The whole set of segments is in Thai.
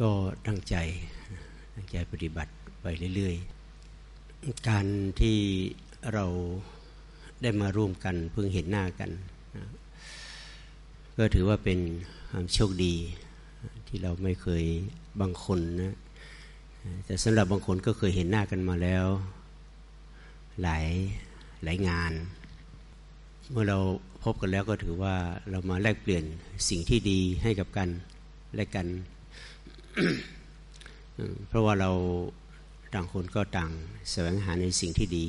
ก็ตั้งใจตั้งใจปฏิบัติไปเรื่อยๆ การที่เราได้มาร่วมกันเพิ่งเห็นหน้ากันนะก็ถือว่าเป็นความโชคดีที่เราไม่เคยบางคนนะแต่สำหรับบางคนก็เคยเห็นหน้ากันมาแล้ว หลายหลายงาน เมื่อเราพบกันแล้วก็ถือว่าเรามาแลกเปลี่ยนสิ่งที่ดีให้กับกันและกัน เพราะว่าเราต่างคนก็ต่างแสวงหาในสิ่งที่ดี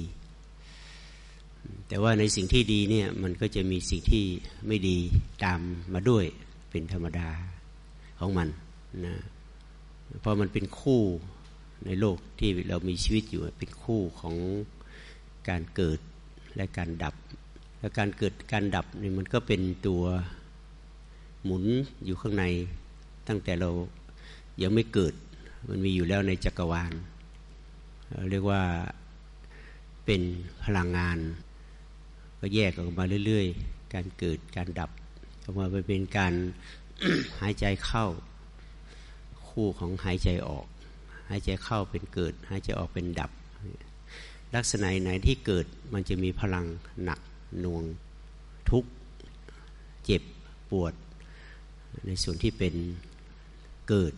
แต่ว่าในสิ่งที่ดีเนี่ยมันก็จะมีสิ่งที่ไม่ดีตามมาด้วยเป็นธรรมดาของมันนะเพราะมันเป็นคู่ในโลกที่เรามีชีวิตอยู่เป็นคู่ของการเกิดและการดับ และการเกิดการดับนี่มันก็เป็นตัวหมุนอยู่ข้างในตั้งแต่เรา ยังไม่เกิด มันมีอยู่แล้วในจักรวาลเรียกว่าเป็นพลังงาน ก็แยกออกมาเรื่อย ๆ การเกิดการดับออกมาไปเป็นการหายใจเข้า คู่ของหายใจออก หายใจเข้าเป็นเกิด หายใจออกเป็นดับ ลักษณะไหนที่เกิดมันจะมีพลังหนักหน่วงทุกข์เจ็บปวด ในส่วนที่เป็นเกิด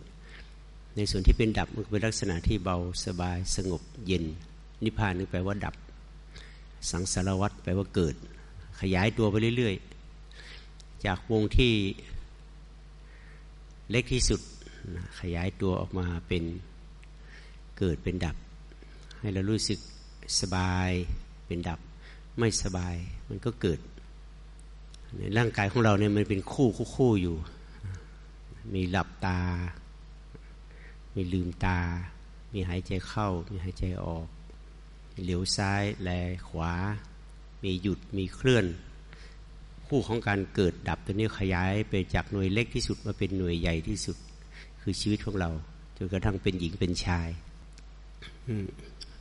ในส่วนที่เป็นดับมันเป็นลักษณะที่เบาสบายสงบเย็น นิพพานนึกแปลว่าดับ สังสารวัตรแปลว่าเกิด ขยายตัวไปเรื่อย ๆ จากวงที่เล็กที่สุดขยายตัวออกมาเป็นเกิดเป็นดับ ให้เรารู้สึกสบายเป็นดับ ไม่สบายมันก็เกิด ในร่างกายของเราเนี่ยมันเป็นคู่คู่อยู่ มีหลับตา มีลืมตา มีหายใจเข้า มีหายใจออก เหลียวซ้าย แลขวา มีหยุด มีเคลื่อน คู่ของการเกิดดับตัวนี้ขยายไปจากหน่วยเล็กที่สุดมาเป็นหน่วยใหญ่ที่สุด คือชีวิตของเรา จนกระทั่งเป็นหญิงเป็นชาย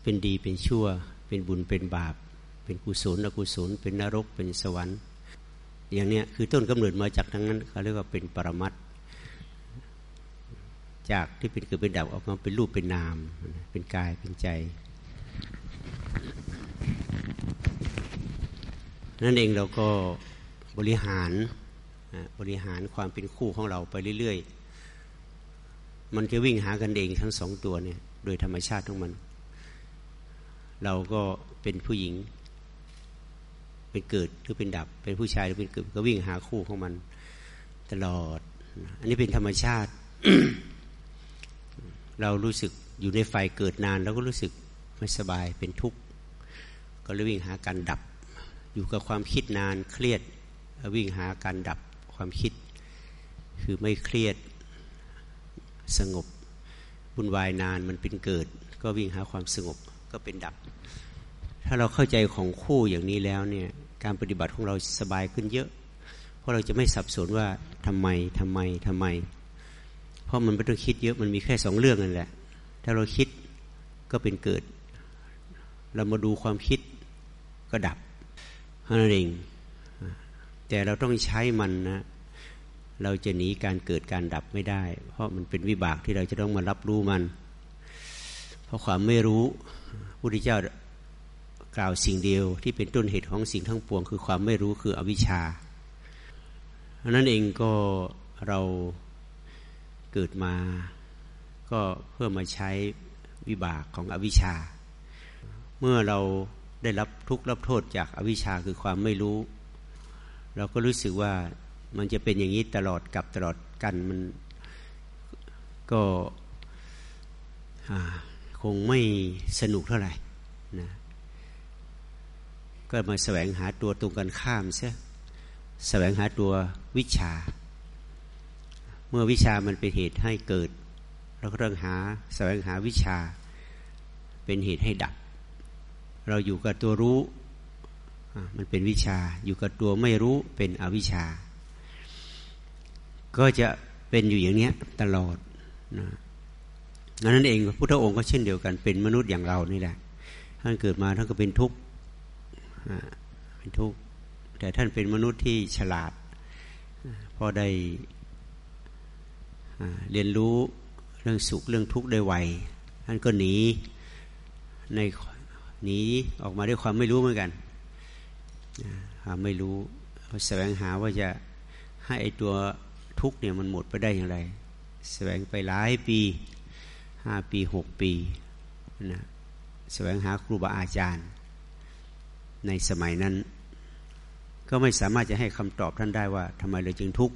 เป็นดีเป็นชั่ว เป็นบุญเป็นบาป เป็นกุศลอกุศล เป็นนรก เป็นสวรรค์ อย่างเนี้ยคือต้นกำเนิดมาจากทั้งนั้นเขาเรียกว่าเป็นปรมัต จากที่เป็นเกิดเป็นดับออกมาเป็นรูปเป็นนาม เป็นกายเป็นใจ นั่นเองเราก็บริหารบริหารความเป็นคู่ของเราไปเรื่อย ๆ มันจะวิ่งหากันเองทั้งสองตัวเนี่ย โดยธรรมชาติของมัน เราก็เป็นผู้หญิง เป็นเกิดหรือเป็นดับ เป็นผู้ชายหรือเป็นเกิดก็วิ่งหาคู่ของมัน ตลอด อันนี้เป็นธรรมชาติ เรารู้สึกอยู่ในไฟเกิดนาน แล้วก็รู้สึกไม่สบายเป็นทุกข์ ก็เลยวิ่งหาการดับ อยู่กับความคิดนานเครียดวิ่งหาการดับความคิด คือไม่เครียดสงบบุญวายนานมันเป็นเกิด ก็วิ่งหาความสงบก็เป็นดับ ถ้าเราเข้าใจของคู่อย่างนี้แล้วเนี่ยการปฏิบัติของเราสบายขึ้นเยอะ เพราะเราจะไม่สับสนว่าทำไมทำไมทำไม ราะมันไม่ต้องคิดเยอะมันมีแค่สองเรื่องนั่นแหละ ถ้าเราคิดก็เป็นเกิด เรามาดูความคิดก็ดับนั่นเองแต่เราต้องใช้มันนะเราจะหนีการเกิดการดับไม่ได้ เพราะมันเป็นวิบากที่เราจะต้องมารับรู้มัน เพราะความไม่รู้พุทธเจ้ากล่าวสิ่งเดียวที่เป็นต้นเหตุของสิ่งทั้งปวง คือความไม่รู้คืออวิชชานั้นเองก็เรา เกิดมา ก็เพื่อมาใช้วิบากของอวิชชา เมื่อเราได้รับทุกข์รับโทษจากอวิชชาคือความไม่รู้ เราก็รู้สึกว่ามันจะเป็นอย่างนี้ตลอดกับตลอดกันมันก็คงไม่สนุกเท่าไหร่นะก็มาแสวงหาตัวตรงกันข้ามเสียแสวงหาตัววิชา เมื่อวิชามันเป็นเหตุให้เกิดเราก็ต้องหาแสวงหาวิชาเป็นเหตุให้ดับ เราอยู่กับตัวรู้มันเป็นวิชาอยู่กับตัวไม่รู้เป็นอวิชา ก็จะเป็นอยู่อย่างนี้ตลอดนะนั้นเองพระพุทธองค์ก็เช่นเดียวกัน เป็นมนุษย์อย่างเรานี่แหละท่านเกิดมาท่านก็เป็นทุกข์เป็นทุกข์แต่ท่านเป็นมนุษย์ที่ฉลาดพอได้ เรียนรู้เรื่องสุขเรื่องทุกข์ได้ไวท่านก็หนีในหนีออกมาด้วยความไม่รู้เหมือนกันไม่รู้แสวงหาว่าจะให้ไอตัวทุกเนี่ยมันหมดไปได้อย่างไร แสวงไปหลายปีห้าปีหกปีนะแสวงหาครูบาอาจารย์ ในสมัยนั้น ก็ไม่สามารถจะให้คำตอบท่านได้ว่าทำไมเราจึงทุกข์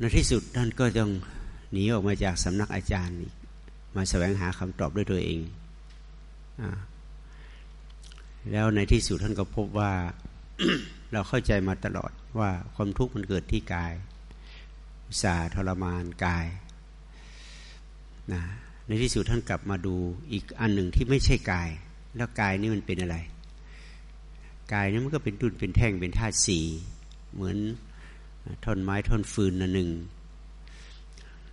ในที่สุดท่านก็ต้องหนีออกมาจากสำนักอาจารย์ มาแสวงหาคำตอบด้วยตัวเองอแล้วในที่สุดท่านก็พบว่าเราเข้าใจมาตลอดว่าความทุกข์มันเกิดที่กายสาทรมานกายนะในที่สุดท่านกลับมาดูอีกอันหนึ่งที่ไม่ใช่กาย แล้วกายนี่มันเป็นอะไร กายนี่มันก็เป็นดุนเป็นแท่งเป็นธาตุสีเหมือน ท่อนไม้ท่อนฟืนนันหนึ่ง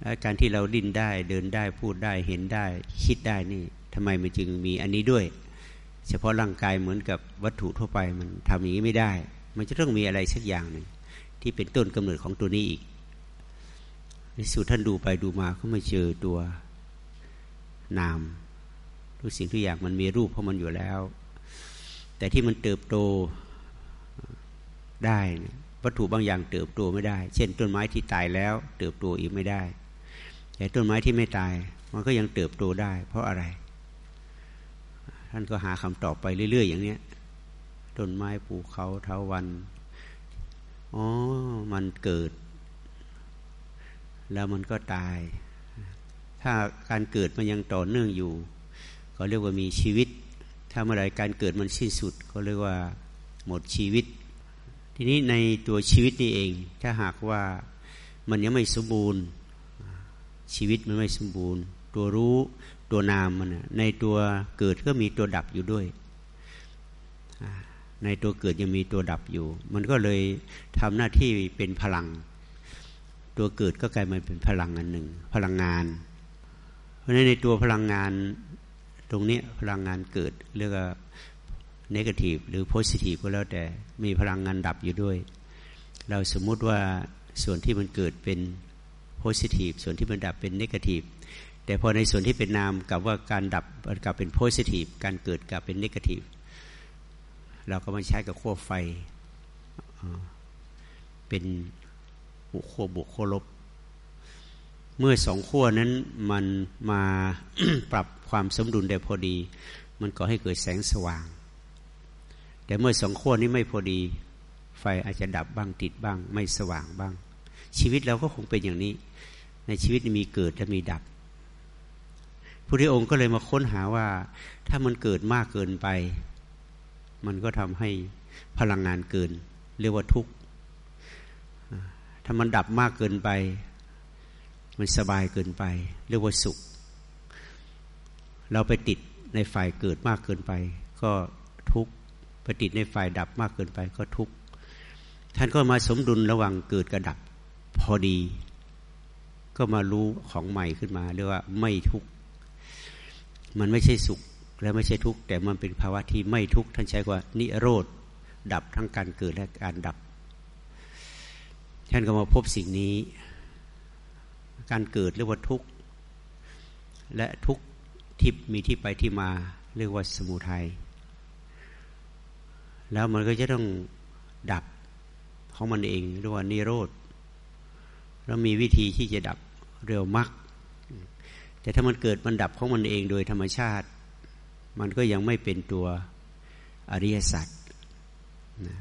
และการที่เราดิ้นได้เดินได้พูดได้เห็นได้คิดได้นี่ทำไมมันจึงมีอันนี้ด้วย เฉพาะร่างกายเหมือนกับวัตถุทั่วไปมันทำอย่างนี้ไม่ได้ มันจะต้องมีอะไรสักอย่างหนึ่งที่เป็นต้นกำเนิดของตัวนี้อีกในสุดท่านดูไปดูมาก็ไม่เจอตัวนามทุกสิ่งทุกอย่างมันมีรูปเพราะมันอยู่แล้ว แต่ที่มันเติบโตได้ วัตถุบางอย่างเติบโตไม่ได้ เช่น ต้นไม้ที่ตายแล้ว เติบโตอีกไม่ได้ แต่ต้นไม้ที่ไม่ตาย มันก็ยังเติบโตได้ เพราะอะไร ท่านก็หาคำตอบไปเรื่อย ๆ อย่างเนี้ยต้นไม้ภูเขาเทาวันอ๋อมันเกิด แล้วมันก็ตาย ถ้าการเกิดมันยังต่อเนื่องอยู่ ก็เรียกว่ามีชีวิต ถ้าเมื่อไรการเกิดมันสิ้นสุด ก็เรียกว่าหมดชีวิต ทีนี้ในตัวชีวิตนี่เอง ถ้าหากว่ามันยังไม่สมบูรณ์ ชีวิตมันไม่สมบูรณ์ ตัวรู้ตัวนามมันในตัวเกิดก็มีตัวดับอยู่ด้วย ในตัวเกิดยังมีตัวดับอยู่ มันก็เลยทำหน้าที่เป็นพลัง ตัวเกิดก็กลายมาเป็นพลังอันหนึ่ง พลังงาน เพราะฉะนั้นในตัวพลังงานตรงนี้พลังงานเกิดเรียกว่า นกาทีฟหรือโพสิทีฟก็แล้วแต่มีพลังงานดับอยู่ด้วย เราสมมุติว่าส่วนที่มันเกิดเป็นโพสิทีฟส่วนที่มันดับเป็นเนกาทีฟแต่พอในส่วนที่เป็นนามกับว่าการดับกับเป็นโพสิทีฟการเกิดกับเป็นเนกาทีฟเราก็มาใช้กับขั้วไฟเป็นขั้วบวกขั้วลบ เมื่อสองขั้วนั้นมันมาปรับความสมดุลได้พอดี มันก็ให้เกิดแสงสว่าง แต่เมื่อสองขั้วนี้ไม่พอดี ไฟอาจจะดับบ้างติดบ้าง ไม่สว่างบ้าง ชีวิตเราก็คงเป็นอย่างนี้ ในชีวิตมีเกิดและมีดับพระองค์ก็เลยมาค้นหาว่า ถ้ามันเกิดมากเกินไป มันก็ทำให้พลังงานเกิน เรียกว่าทุกข์ถ้ามันดับมากเกินไป มันสบายเกินไป เรียกว่าสุข เราไปติดในฝ่ายเกิดมากเกินไป ก็ทุกข์ ปติดในฝ่ายดับมากเกินไปก็ทุกข์ท่านก็มาสมดุลระหว่างเกิดกับดับพอดี ก็มารู้ของใหม่ขึ้นมาเรียกว่าไม่ทุกข์มันไม่ใช่สุขและไม่ใช่ทุกข์แต่มันเป็นภาวะที่ไม่ทุกข์ท่านใช้ว่านิโรธดับทั้งการเกิดและการดับ ท่านก็มาพบสิ่งนี้ การเกิดเรียกว่าทุกข์และทุกข์ที่มีที่ไปที่มาเรียกว่าสมุทัย แล้วมันก็จะต้องดับของมันเองเรียกว่านิโรธแล้วมีวิธีที่จะดับเร็วมากแต่ถ้ามันเกิดมันดับของมันเองโดยธรรมชาติ มันก็ยังไม่เป็นตัวอริยสัจนะ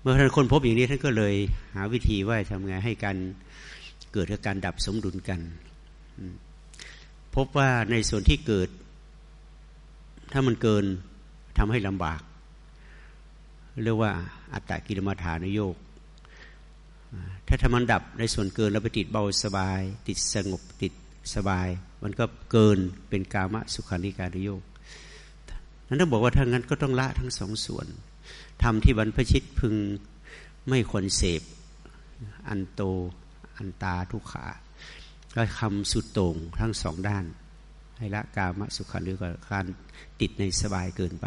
เมื่อท่านคนพบอย่างนี้ท่านก็เลยหาวิธีว่าทำไงให้การเกิดกับการดับสมดุลกัน พบว่าในส่วนที่เกิด ถ้ามันเกินทำให้ลำบาก เรียกว่าอัตตกิลมัฐานโยก ถ้าทำมันดับในส่วนเกินแล้วไปติดเบาสบาย ติดสงบติดสบาย มันก็เกินเป็นกามะสุขานิการโยกนั้นต้องบอกว่าถ้างั้นก็ต้องละทั้งสองส่วนทำที่บรรพชิตพึงไม่ควรเสพ อันโตอันตาทุกขาก็คำสุดโต่งทั้งสองด้านให้ละกามสุขันหรือการติดในสบายเกินไป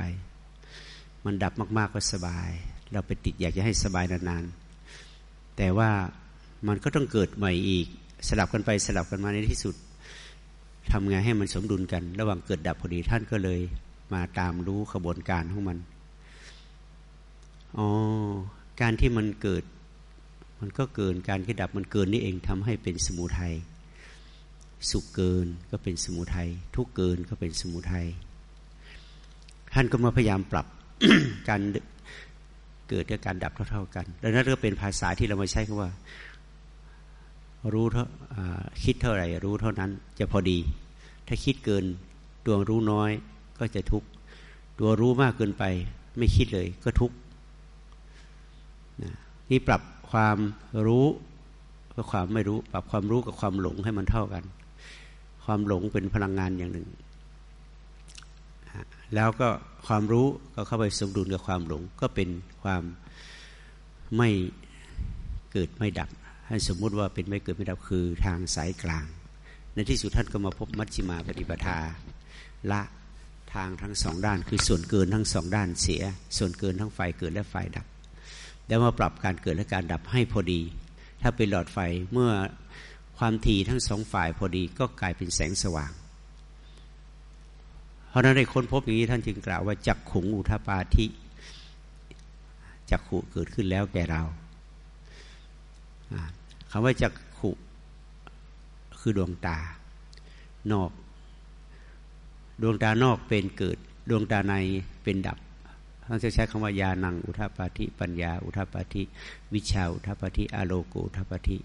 มันดับมากๆก็สบาย เราไปติดอยากจะให้สบายนานๆ แต่ว่ามันก็ต้องเกิดใหม่อีก สลับกันไปสลับกันมาในที่สุดทำไงให้มันสมดุลกัน ระหว่างเกิดดับพอดีท่านก็เลยมาตามรู้ขบวนการของมัน อ๋อ การที่มันเกิด มันก็เกินการที่ดับมันเกินนี่เองทำให้เป็นสมุทัย สุขเกินก็เป็นสมุทัย ทุกเกินก็เป็นสมุทัย ท่านก็มาพยายามปรับ การเกิดกับการดับเท่าๆกัน ดังนั้นก็เป็นภาษาที่เรามาใช้คำว่า รู้เท่าคิดเท่าไหร่ รู้เท่านั้นจะพอดี ถ้าคิดเกินดวรู้น้อยก็จะทุกข์ตัวรู้มากเกินไป ไม่คิดเลยก็ทุกข์นี่ปรับความรู้กับความไม่รู้ ปรับความรู้กับความหลงให้มันเท่ากัน ความหลงเป็นพลังงานอย่างหนึ่ง แล้วก็ความรู้ก็เข้าไปสมดุลกับความหลง ก็เป็นความไม่เกิดไม่ดับให้สมมุติว่าเป็นไม่เกิดไม่ดับคือทางสายกลาง ในที่สุดท่านก็มาพบมัชฌิมาปฏิปทา ละทางทั้งสองด้าน คือส่วนเกินทั้งสองด้านเสีย ส่วนเกินทั้งฝ่ายเกิดและฝ่ายดับ แล้วมาปรับการเกิดและการดับให้พอดี ถ้าเป็นหลอดไฟเมื่อความถี่ทั้งสองฝ่ายพอดีก็กลายเป็นแสงสว่าง ราะนั้นได้ค้นพบอย่างนี้ท่านจึงกล่าวว่าจักขุงอุทปาธิจักขุเกิดขึ้นแล้วแก่เราคำว่าจักขุคือดวงตานอก ดวงตานอกเป็นเกิด ดวงตาในเป็นดับท่านจะใช้คำว่ายานังอุทปาธิปัญญา อุทปาธิวิชาอุทปาธิอโลโกอุทปาธิ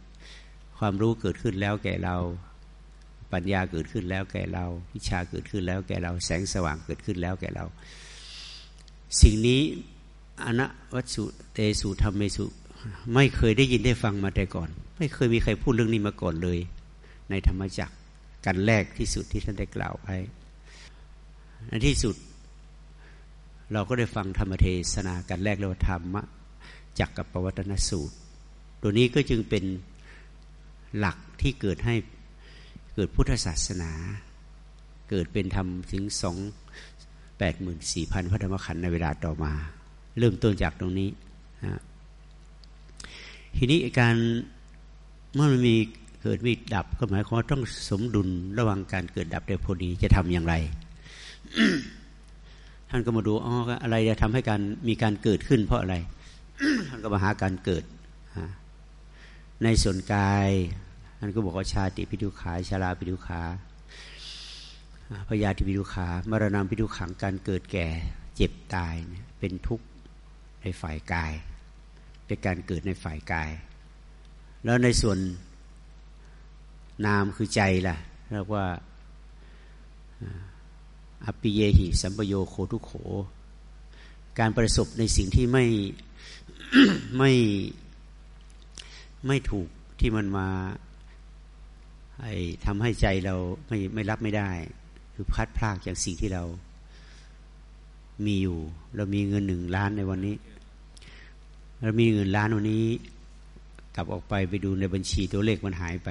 ความรู้เกิดขึ้นแล้วแก่เรา ปัญญาเกิดขึ้นแล้วแก่เรา วิชาเกิดขึ้นแล้วแก่เรา แสงสว่างเกิดขึ้นแล้วแก่เรา สิ่งนี้อนะวัสุเตสุธรรมเมสุ ไม่เคยได้ยินได้ฟังมาแต่ก่อน ไม่เคยมีใครพูดเรื่องนี้มาก่อนเลย ในธรรมจักรกันแรกที่สุดที่ท่านได้กล่าวไว้ในที่สุด เราก็ได้ฟังธรรมเทศนากันแรกเรียกว่าธรรมะจักกับปวัตนสูตร ตัวนี้ก็จึงเป็นหลักที่เกิดให้ เกิดพุทธศาสนา เกิดเป็นธรรมถึงสองแปดหมื่นสี่พันพระธรรมขันธ์ในเวลาต่อมา เริ่มต้นจากตรงนี้นะทีนี้การเมื่อมันมีเกิดมีดับก็หมายความว่าต้องสมดุลระหว่างการเกิดดับได้พอดีจะทำอย่างไร ท่านก็มาดูอ๋ออะไรจะทำให้การมีการเกิดขึ้น เพราะอะไรท่านก็มาหาการเกิด ในส่วนกาย ท่านก็บอกว่าชาติพิทุขาชาลาพิทุขาพยาธิพิทุขามรณะพิทุขังการเกิดแก่เจ็บตายเป็นทุกข์ในฝ่ายกาย เป็นการเกิดในฝ่ายกาย แล้วในส่วนนามคือใจล่ะเรียกว่าอปิเยหิสัมปโยโคทุโข การประสบในสิ่งที่ไม่ไม่ไม่ถูกที่มันมา ไอ้ทำให้ใจเราไม่ไม่รับไม่ได้ คือพัดพลากจากสิ่งที่เรามีอยู่ เรามีเงินหนึ่งล้านในวันนี้ เรามีเงินล้านวันนี้ กลับออกไปไปดูในบัญชีตัวเลขมันหายไป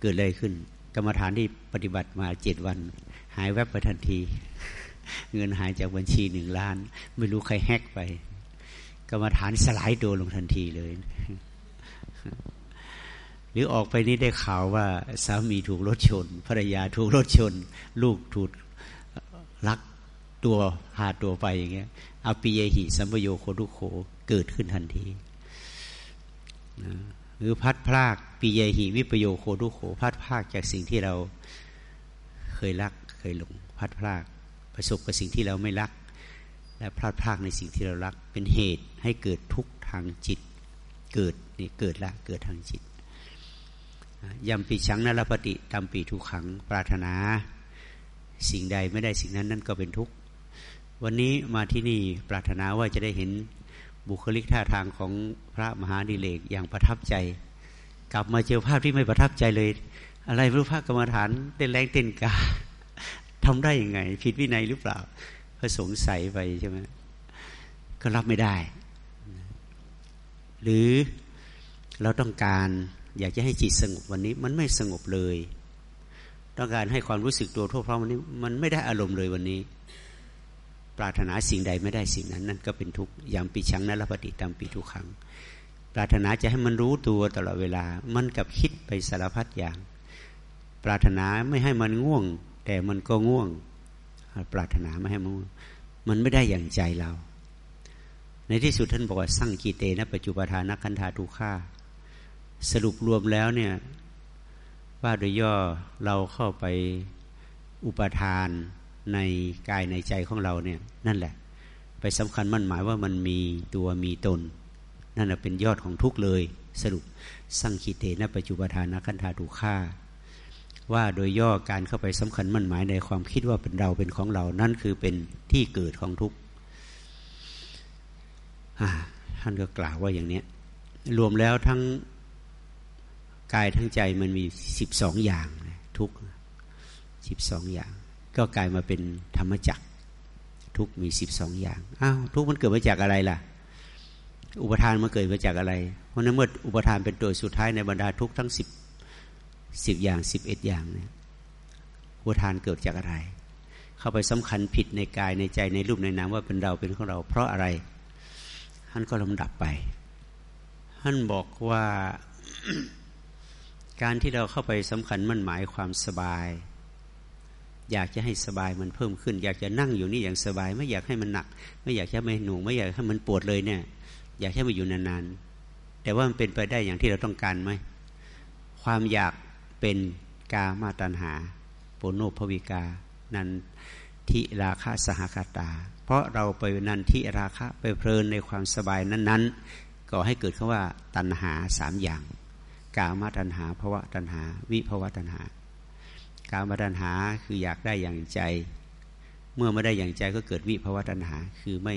เกิดอะไรขึ้น กรรมฐานที่ปฏิบัติมาเจ็ดวัน หายแวบไปทันที เงินหายจากบัญชีหนึ่งล้าน ไม่รู้ใครแฮกไป กรรมฐานสลายตัวลงทันทีเลย หรือออกไปนี้ได้ข่าวว่าสามีถูกรถชนภรรยาถูกรถชน ลูกถูกลักตัวหาตัวไปอย่างเงี้ยอปิเยหิสัมโยโคทุโขเกิดขึ้นทันทีหรือพัดพลากปิเยหิวิปโยโคทุโขพัดพลากจากสิ่งที่เราเคยรักเคยหลง พัดพลากประสบกับสิ่งที่เราไม่รัก และพลาดพลากในสิ่งที่เรารัก เป็นเหตุให้เกิดทุกข์ทางจิต เกิดนี่เกิดละเกิดทางจิต ยำปีชังนรปฏิตามปีทุกขังปรารถนา สิ่งใดไม่ได้สิ่งนั้นนั่นก็เป็นทุกข์ วันนี้มาที่นี่ปรารถนาว่าจะได้เห็นบุคลิกท่าทางของพระมหาดิเลกอย่างประทับใจ กลับมาเจอภาพที่ไม่ประทับใจเลย อะไรรู้พระกรรมฐานเต้นแรงเต้นกาทำได้ยังไง ผิดวินัยหรือเปล่าก็สงสัยไปใช่ไหมก็รับไม่ได้ หรือเราต้องการ อยากจะให้จิตสงบวันนี้ มันไม่สงบเลย ต้องการให้ความรู้สึกตัวทั่วพร้อมวันนี้ มันไม่ได้อารมณ์เลยวันนี้ ปรารถนาสิ่งใดไม่ได้สิ่งนั้น นั่นก็เป็นทุกข์ยามปีชังนั้นละปฏิตามปีทุกขัง ปรารถนาจะให้มันรู้ตัวตลอดเวลา มันกับคิดไปสารพัดอย่าง ปรารถนาไม่ให้มันง่วง แต่มันก็ง่วง ปรารถนาไม่ให้มันมันไม่ได้อย่างใจเรา ในที่สุดท่านบอกว่าสั่งกีเตนะปัจจุปทานักขันธาทุข่า สรุปรวมแล้วเนี่ยว่าโดยย่อเราเข้าไปอุปทานในกายในใจของเราเนี่ยนั่นแหละ ไปสำคัญมั่นหมายว่ามันมีตัวมีตน นั่นแหละเป็นยอดของทุกเลย สรุปสั่งขีเตนะปัจจุบทานะคันธาทุฆ่า ว่าโดยย่อการเข้าไปสำคัญมั่นหมายในความคิดว่าเป็นเราเป็นของเรา นั่นคือเป็นที่เกิดของทุกท่านก็กล่าวว่าอย่างนี้รวมแล้วทั้ง กายทั้งใจมันมีสิบสองอย่างทุกสิบสองอย่าง ก็กลายมาเป็นธรรมจักรทุกมีสิบสองอย่างอ้าวทุกมันเกิดมาจากอะไรล่ะ อุปทานมันเกิดมาจากอะไร เพราะนั้นเมื่ออุปทานเป็นตัวสุดท้ายในบรรดาทุกทั้งสิบสิบอย่างสิบเอ็ดอย่างเนี่ยอุปทานเกิดจากอะไร เข้าไปสำคัญผิดในกายในใจในรูปในนามว่าเป็นเราเป็นของเรา เพราะอะไรท่านก็ลำดับไปท่านบอกว่า การที่เราเข้าไปสำคัญมั่นหมายความสบาย อยากจะให้สบายมันเพิ่มขึ้น อยากจะนั่งอยู่นี่อย่างสบาย ไม่อยากให้มันหนัก ไม่อยากให้มันหนูไม่อยากให้มันปวดเลยเนี่ย อยากให้มันอยู่นานๆแต่ว่ามันเป็นไปได้อย่างที่เราต้องการไหมความอยากเป็นกามาตัญหาโปโนภวิกา นันทิราคะสหคาตา เพราะเราไปนันทิราคะไปเพลินในความสบายนั้น ๆก็ให้เกิดคำว่าตัณหาสามอย่าง กามาตัญหาภวะตัญหา วิภวะตัญหา กามาตัญหาคืออยากได้อย่างใจ เมื่อไม่ได้อย่างใจก็เกิดวิภวะตัญหาคือไม่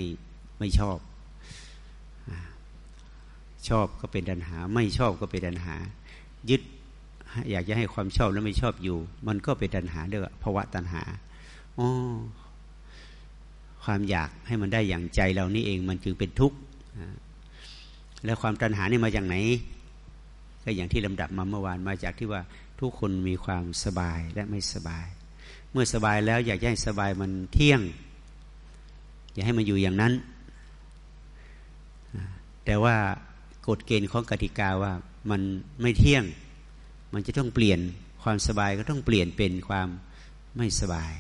ไม่ชอบ ชอบก็เป็นตัญหา ไม่ชอบก็เป็นตัญหา ยึดอยากจะให้ความชอบแล้วไม่ชอบอยู่ มันก็เป็นตัญหาเด้อภวะตัญหาอ๋อความอยากให้มันได้อย่างใจเรานี่เองมันจึงเป็นทุกข์แล้วความตัณหานี่มาจากไหน ก็อย่างที่ลำดับมาเมื่อวานมาจากที่ว่าทุกคนมีความสบายและไม่สบาย เมื่อสบายแล้วอยากให้สบายมันเที่ยง อยากให้มันอยู่อย่างนั้น แต่ว่ากฎเกณฑ์ของกติกาว่ามันไม่เที่ยง มันจะต้องเปลี่ยนความสบายก็ต้องเปลี่ยนเป็นความไม่สบาย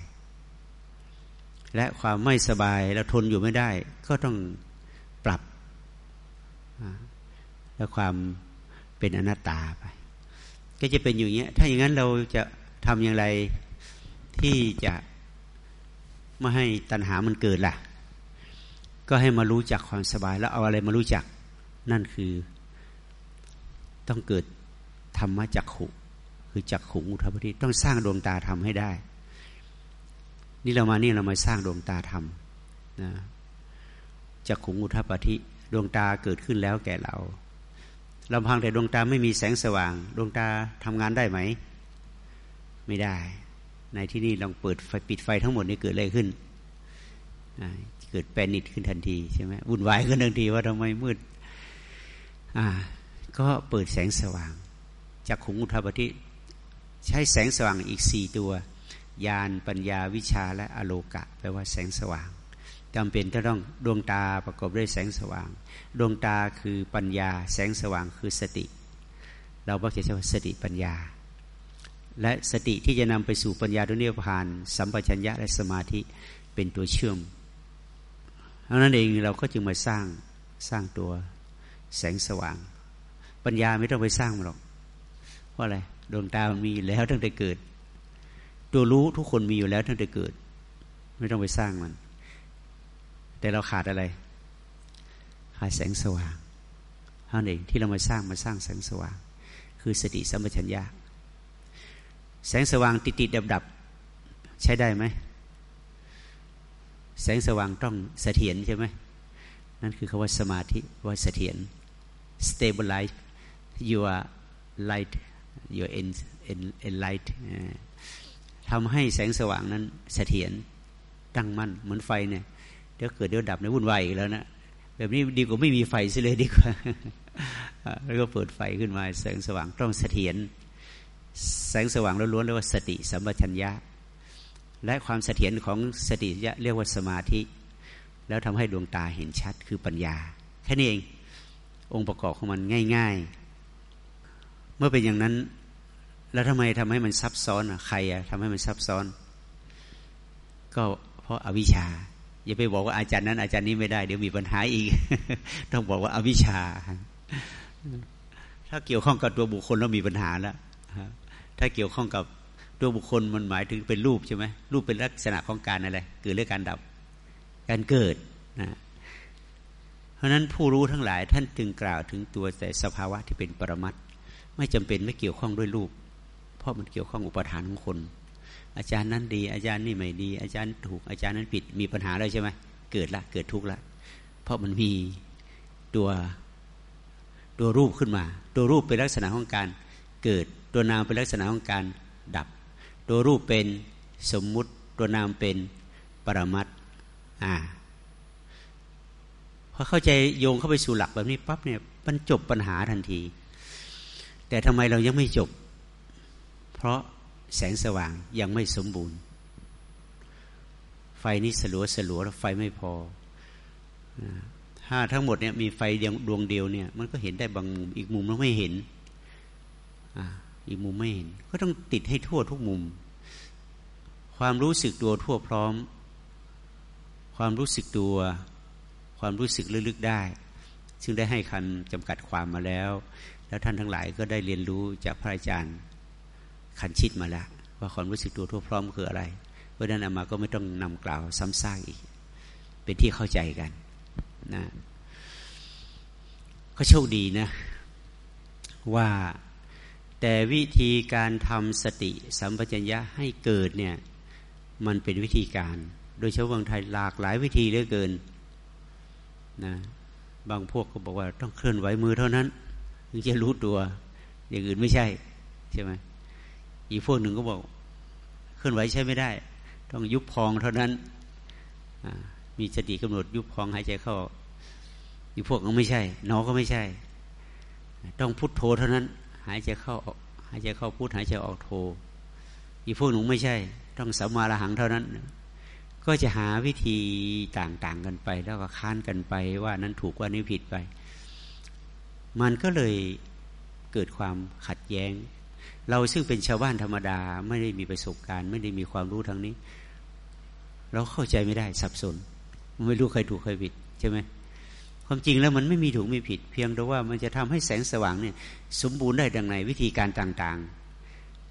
และความไม่สบายแล้วทนอยู่ไม่ได้ ก็ต้องปรับ และความ เป็นอนัตตาไป ก็จะเป็นอย่างนี้ย ถ้าอย่างนั้นเราจะทำอย่างไรที่จะไม่ให้ตัณหามันเกิดล่ะ ก็ให้มารู้จักความสบายแล้วเอาอะไรมารู้จัก นั่นคือ ต้องเกิดธรรมจักขุคือจักขุอุทปฏิต้องสร้างดวงตาทำให้ได้ นี่เรามานี่เรามาสร้างดวงตาทำนะจักขุอุทปฏิดวงตาเกิดขึ้นแล้วแก่เรา ลำพังแต่ดวงตาไม่มีแสงสว่าง ดวงตาทำงานได้ไหม ไม่ได้ ในที่นี้ลองเปิดไฟปิดไฟทั้งหมดนี่เกิดอะไรขึ้น เกิดแปนิดขึ้นทันทีใช่ไหมวุ่นวายขึ้นทันทีว่าทำไมมืด อ่า ก็เปิดแสงสว่าง จากขุงอุทปฏิใช้แสงสว่างอีกสี่ตัวญาณปัญญาวิชาและอโลกะ แปลว่าแสงสว่าง จำเป็นต้องดวงตาประกอบด้วยแสงสว่าง ดวงตาคือปัญญา แสงสว่างคือสติ เราบอกจะใช้ว่าสติปัญญา และสติที่จะนำไปสู่ปัญญาด้วยนิพพาน สัมปชัญญะและสมาธิเป็นตัวเชื่อมดังนั้นเองเราก็จึงมาสร้างสร้างตัวแสงสว่าง ปัญญาไม่ต้องไปสร้างมันหรอกเพราะอะไรดวงตามันมีแล้วตั้งแต่เกิด ตัวรู้ทุกคนมีอยู่แล้วตั้งแต่เกิด ไม่ต้องไปสร้างมัน แต่เราขาดอะไร ขาดแสงสว่างเท่านั้นเองที่เรามาสร้างมาสร้างแสงสว่าง คือสติสัมปชัญญะแสงสว่างติดติดดับดับใช้ได้ไหมแสงสว่างต้องเสถียรใช่ไหมนั่นคือคาว่าสมาธิว่าเสถียร stabilize your light your en en en light ทำให้แสงสว่างนั้นเสถียรตั้งมั่นเหมือนไฟเนี่ย เดี๋ยวเกิดเดี๋ยวดับในวุ่นวายอีกแล้วนะแบบนี้ดีกว่าไม่มีไฟสิเลยดีกว่า แล้วก็เปิดไฟขึ้นมา แสงสว่างต้องเสถียรแสงสว่างล้วนๆเรียกว่าสติสัมปชัญญะ และความเสถียรของสติเรียกว่าสมาธิ แล้วทำให้ดวงตาเห็นชัดคือปัญญา แค่นี้เององค์ประกอบของมันง่าย ๆ เมื่อเป็นอย่างนั้น แล้วทำไมทำให้มันซับซ้อนอะใครอะทำให้มันซับซ้อน ก็เพราะอาวิชชา อย่าไปบอกว่าอาจารย์นั้นอาจารย์นี้ไม่ได้ เดี๋ยวมีปัญหาอีก ต้องบอกว่าอาวิชชา ถ้าเกี่ยวข้องกับตัวบุคคลแล้วมีปัญหาแล้วถ้าเกี่ยวข้องกับตัวบุคคลมันหมายถึงเป็นรูปใช่ไหมรูปเป็นลักษณะของการอะไรเกิดหรือการดับ การเกิดนะเพราะนั้นผู้รู้ทั้งหลายท่านจึงกล่าวถึงตัวแต่สภาวะที่เป็นปรมัตไม่จำเป็นไม่เกี่ยวข้องด้วยรูป เพราะมันเกี่ยวข้องอุปทานของคน อาจารย์นั้นดี อาจารย์นี่ไม่ดี อาจารย์ถูกอาจารย์นั้นผิดมีปัญหาเลยใช่ไหมเกิดละเกิดทุกข์ละ เพราะมันมีตัวตัวรูปขึ้นมา ตัวรูปเป็นลักษณะของการเกิดตัวนามเป็นลักษณะของการดับ ตัวรูปเป็นสมมุติตัวนามเป็นปรมัตอ่าพอเข้าใจโยงเข้าไปสู่หลักแบบนี้ปั๊บเนี่ยมันจบปัญหาทันที แต่ทำไมเรายังไม่จบ เพราะ แสงสว่างยังไม่สมบูรณ์ ไฟนี้สลัวสลัวแล้วไฟไม่พอ ถ้าทั้งหมดเนี่ยมีไฟดวงเดียวเนี่ย มันก็เห็นได้บางมุม อีกมุมเราไม่เห็นอีกมุมไม่เห็น ก็ต้องติดให้ทั่วทุกมุม ความรู้สึกตัวทั่วพร้อม ความรู้สึกตัว ความรู้สึกลึกๆได้ ซึ่งได้ให้คันจำกัดความมาแล้ว แล้วท่านทั้งหลายก็ได้เรียนรู้จากพระอาจารย์ คันชิดมาแล้ว ว่าความรู้สึกตัวทั่วพร้อมคืออะไร เพราะนั้นอามาก็ไม่ต้องนำกล่าวซ้ำซากอีก เป็นที่เข้าใจกันนะก็โชคดีนะว่าแต่วิธีการทำสติสัมปชัญญะให้เกิดเนี่ยมันเป็นวิธีการ โดยเฉพาะบางไทยหลากหลายวิธีเหลือเกินนะบางพวกก็บอกว่าต้องเคลื่อนไหวมือเท่านั้น ถึงจะรู้ตัว อย่างอื่นไม่ใช่ ใช่ไหม อีกพวกหนึ่งก็บอกเคลื่อนไหวใช้ไม่ได้ ต้องยุบพองเท่านั้นมีสติกำหนดยุบพองหายใจเข้า อีกพวกก็ไม่ใช่นอก็ไม่ใช่ ต้องพุทโธเท่านั้น หายใจเข้าออกหายใจเข้าพุทหายใจออกโธอีกพวกหนึ่งไม่ใช่ ต้องสัมมาระหังเท่านั้น ก็จะหาวิธีต่างๆกันไป แล้วก็ค้านกันไปว่านั้นถูกว่านี้ผิดไป มันก็เลยเกิดความขัดแย้ง เราซึ่งเป็นชาวบ้านธรรมดา ไม่ได้มีประสบการณ์ ไม่ได้มีความรู้ทางนี้ เราเข้าใจไม่ได้สับสน ไม่รู้ใครถูกใครผิดใช่ไหมความจริงแล้วมันไม่มีถูกไม่ผิด เพียงแต่ว่ามันจะทำให้แสงสว่างเนี่ย สมบูรณ์ได้ดังในวิธีการต่าง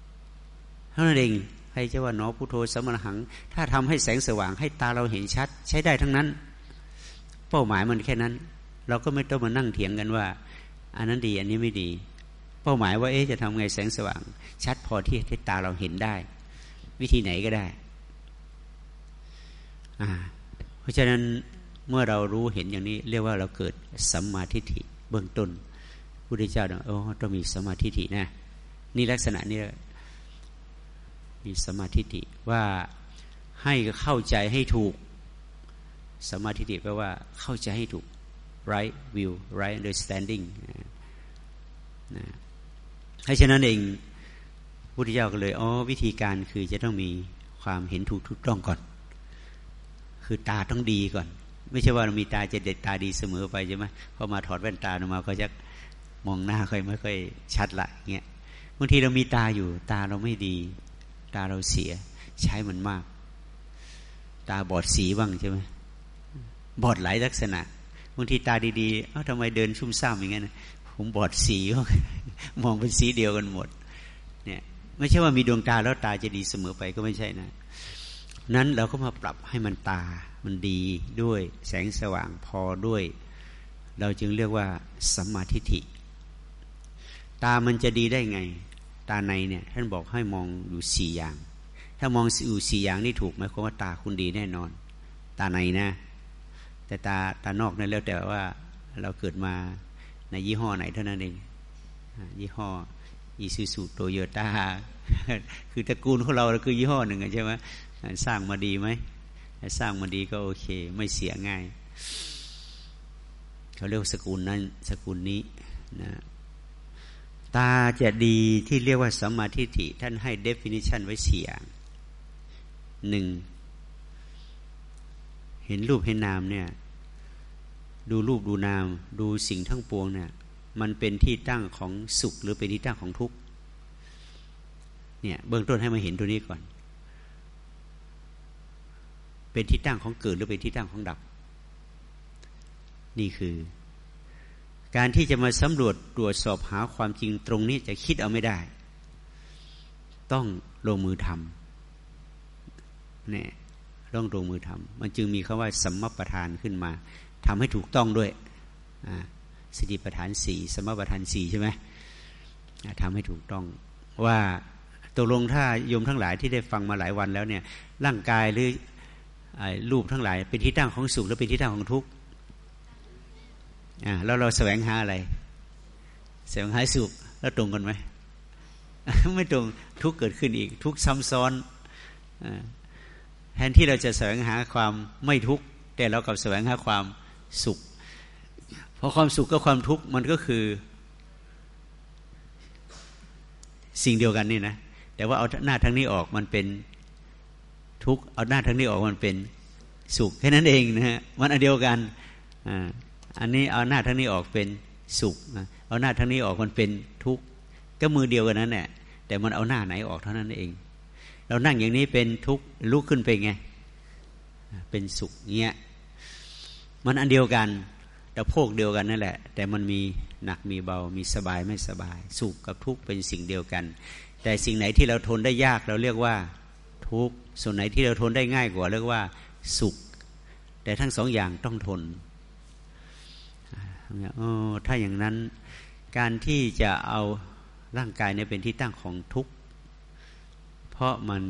ๆเท่านั้นเองใครจะว่าหนอพุโทโธสมณหัง ถ้าทำให้แสงสว่างให้ตาเราเห็นชัด ใช้ได้ทั้งนั้น เป้าหมายมันแค่นั้น เราก็ไม่ต้องมานั่งเถียงกันว่า อันนั้นดีอันนี้ไม่ดี เป้าหมายว่าเอ๊ะจะทำไงแสงสว่าง ชัดพอที่ให้ตาเราเห็นได้ วิธีไหนก็ได้อ่าเพราะฉะนั้นเมื่อเรารู้เห็นอย่างนี้ เรียกว่าเราเกิดสัมมาทิฏฐิเบื้องต้นพุทธเจ้าเนี่ยโอ้ต้องมีสัมมาทิฏฐินะนี่ลักษณะนี้มีสัมมาธิิว่าให้เข้าใจให้ถูกสัมมาธิิแปลว่าเข้าใจให้ถูก right view right understanding นะ ให้ฉะนั้นเองพุทธเจ้าก็เลยอ๋อวิธีการคือจะต้องมีความเห็นถูกทุกต้องก่อน คือตาต้องดีก่อน ไม่ใช่ว่าเรามีตาจะเด็ดตาดีเสมอไปใช่ไหมพอมาถอดแว่นตาออกมาก็จะมองหน้าค่อยไม่ค่อยชัดละเงี้ยบางทีเรามีตาอยู่ ตาเราไม่ดี ตาเราเสีย ใช้มันมาก ตาบอดสีบ้างใช่ไหมบอดหลายลักษณะบางทีตาดีๆเอ้าทำไมเดินชุ่มซ่ามอย่างนั้น ผมบอดสีมองเป็นสีเดียวกันหมด เนี่ย ไม่ใช่ว่ามีดวงตาแล้วตาจะดีเสมอไปก็ไม่ใช่นะ นั้นเราก็มาปรับให้มันตามันดีด้วยแสงสว่างพอด้วย เราจึงเรียกว่าสัมมาทิฏฐิ ตามันจะดีได้ไง ตาในเนี่ย ท่านบอกให้มองอยู่สี่อย่าง ถ้ามองอยู่สี่อย่างนี่ถูกไหมความว่าตาคุณดีแน่นอน ตาในนะ แต่ตาตานอกนั่นแล้วแต่ว่าเราเกิดมา ในยี่ห้อไหนเท่านั้นเอง ยี่ห้ออีซูซูโตโยต้าคือตระกูลของเราคือยี่ห้อหนึ่งใช่ไหมสร้างมาดีไหมสร้างมาดีก็โอเค ไม่เสียง่าย เขาเรียกสกุลนั้น สกุลนี้นะตาจะดีที่เรียกว่าสัมมาทิฏฐิท่านให้ definition ไว้สี่อย่างหนึ่ง เห็นรูปเห็นนามเนี่ย ดูรูปดูนาม ดูสิ่งทั้งปวงเนี่ยมันเป็นที่ตั้งของสุขหรือเป็นที่ตั้งของทุกข์เนี่ยเบื้องต้นให้มาเห็นตัวนี้ก่อน เป็นที่ตั้งของเกิดหรือเป็นที่ตั้งของดับ นี่คือ การที่จะมาสำรวจตรวจสอบหาความจริงตรงนี้จะคิดเอาไม่ได้ ต้องลงมือทำเนี่ยต้องลงมือทำมันจึงมีคาว่าสัมมประธานขึ้นมา ทำให้ถูกต้องด้วยสติปัฏฐานสี่สมปัฏฐานสี่ใช่ไหมทำให้ถูกต้องว่าตกลงถ้าโยมทั้งหลายที่ได้ฟังมาหลายวันแล้วเนี่ยร่างกายหรือรูปทั้งหลาย เป็นที่ตั้งของสุขหรือเป็นที่ตั้งของทุกข์แล้วเราแสวงหาอะไร แสวงหาสุขแล้วตรงกันไหมไม่ตรงทุกข์เกิดขึ้นอีก ทุกข์ซ้ำซ้อนแทนที่เราจะแสวงหาความไม่ทุกข์แต่เรากลับแสวงหาความ สุข เพราะความสุขกับความทุกข์มันก็คือ สิ่งเดียวกันนี่นะ แต่ว่าเอาหน้าทั้งนี้ออกมันเป็นทุกข์ เอาหน้าทั้งนี้ออกมันเป็นสุขแค่นั้นเองนะฮะ มันอันเดียวกันอ่าอันนี้เอาหน้าทั้งนี้ออกเป็นสุข เอาหน้าทั้งนี้ออกมันเป็นทุกข์ ก็มือเดียวกันนั้นแหละ แต่มันเอาหน้าไหนออกเท่านั้นเอง เรานั่งอย่างนี้เป็นทุกข์ลุกขึ้นไปไง เป็นสุขเงี้ย มันอันเดียวกันแต่โพกเดียวกันนั่นแหละ แต่มันมีหนักมีเบามีสบายไม่สบาย สุขกับทุกข์เป็นสิ่งเดียวกัน แต่สิ่งไหนที่เราทนได้ยากเราเรียกว่าทุกข์ส่วนไหนที่เราทนได้ง่ายกว่า เรียกว่าสุข แต่ทั้งสองอย่างต้องทนถ้าอย่างนั้นการที่จะเอาร่างกายเนี่ยเป็นที่ตั้งของทุกข์ เพราะมัน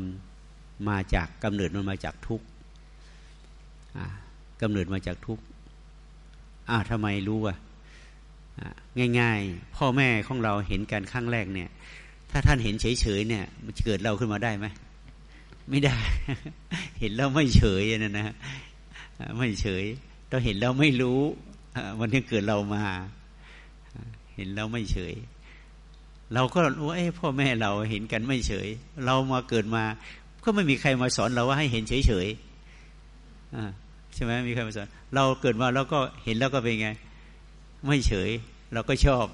มาจากกำเนิดมันมาจากทุกข์ กำเนิดมาจากทุกข์อ้าวทำไมรู้อะง่าย ๆ พ่อแม่ของเราเห็นกันครั้งแรกเนี่ย ถ้าท่านเห็นเฉยๆเนี่ย มันเกิดเราขึ้นมาได้ไหมไม่ได้ เห็นแล้วไม่เฉยนะนะไม่เฉยต้องเห็นแล้วไม่รู้มันยังเกิดเรามา เห็นแล้วไม่เฉย เราก็รู้ไอ้พ่อแม่เราเห็นกันไม่เฉย เรามาเกิดมา ก็ไม่มีใครมาสอนเราว่าให้เห็นเฉยๆ ใช่ไหมมีใครมาสอนเราเกิดมาแล้วก็เห็นแล้วก็เป็นไง ไม่เฉย เราก็ชอบ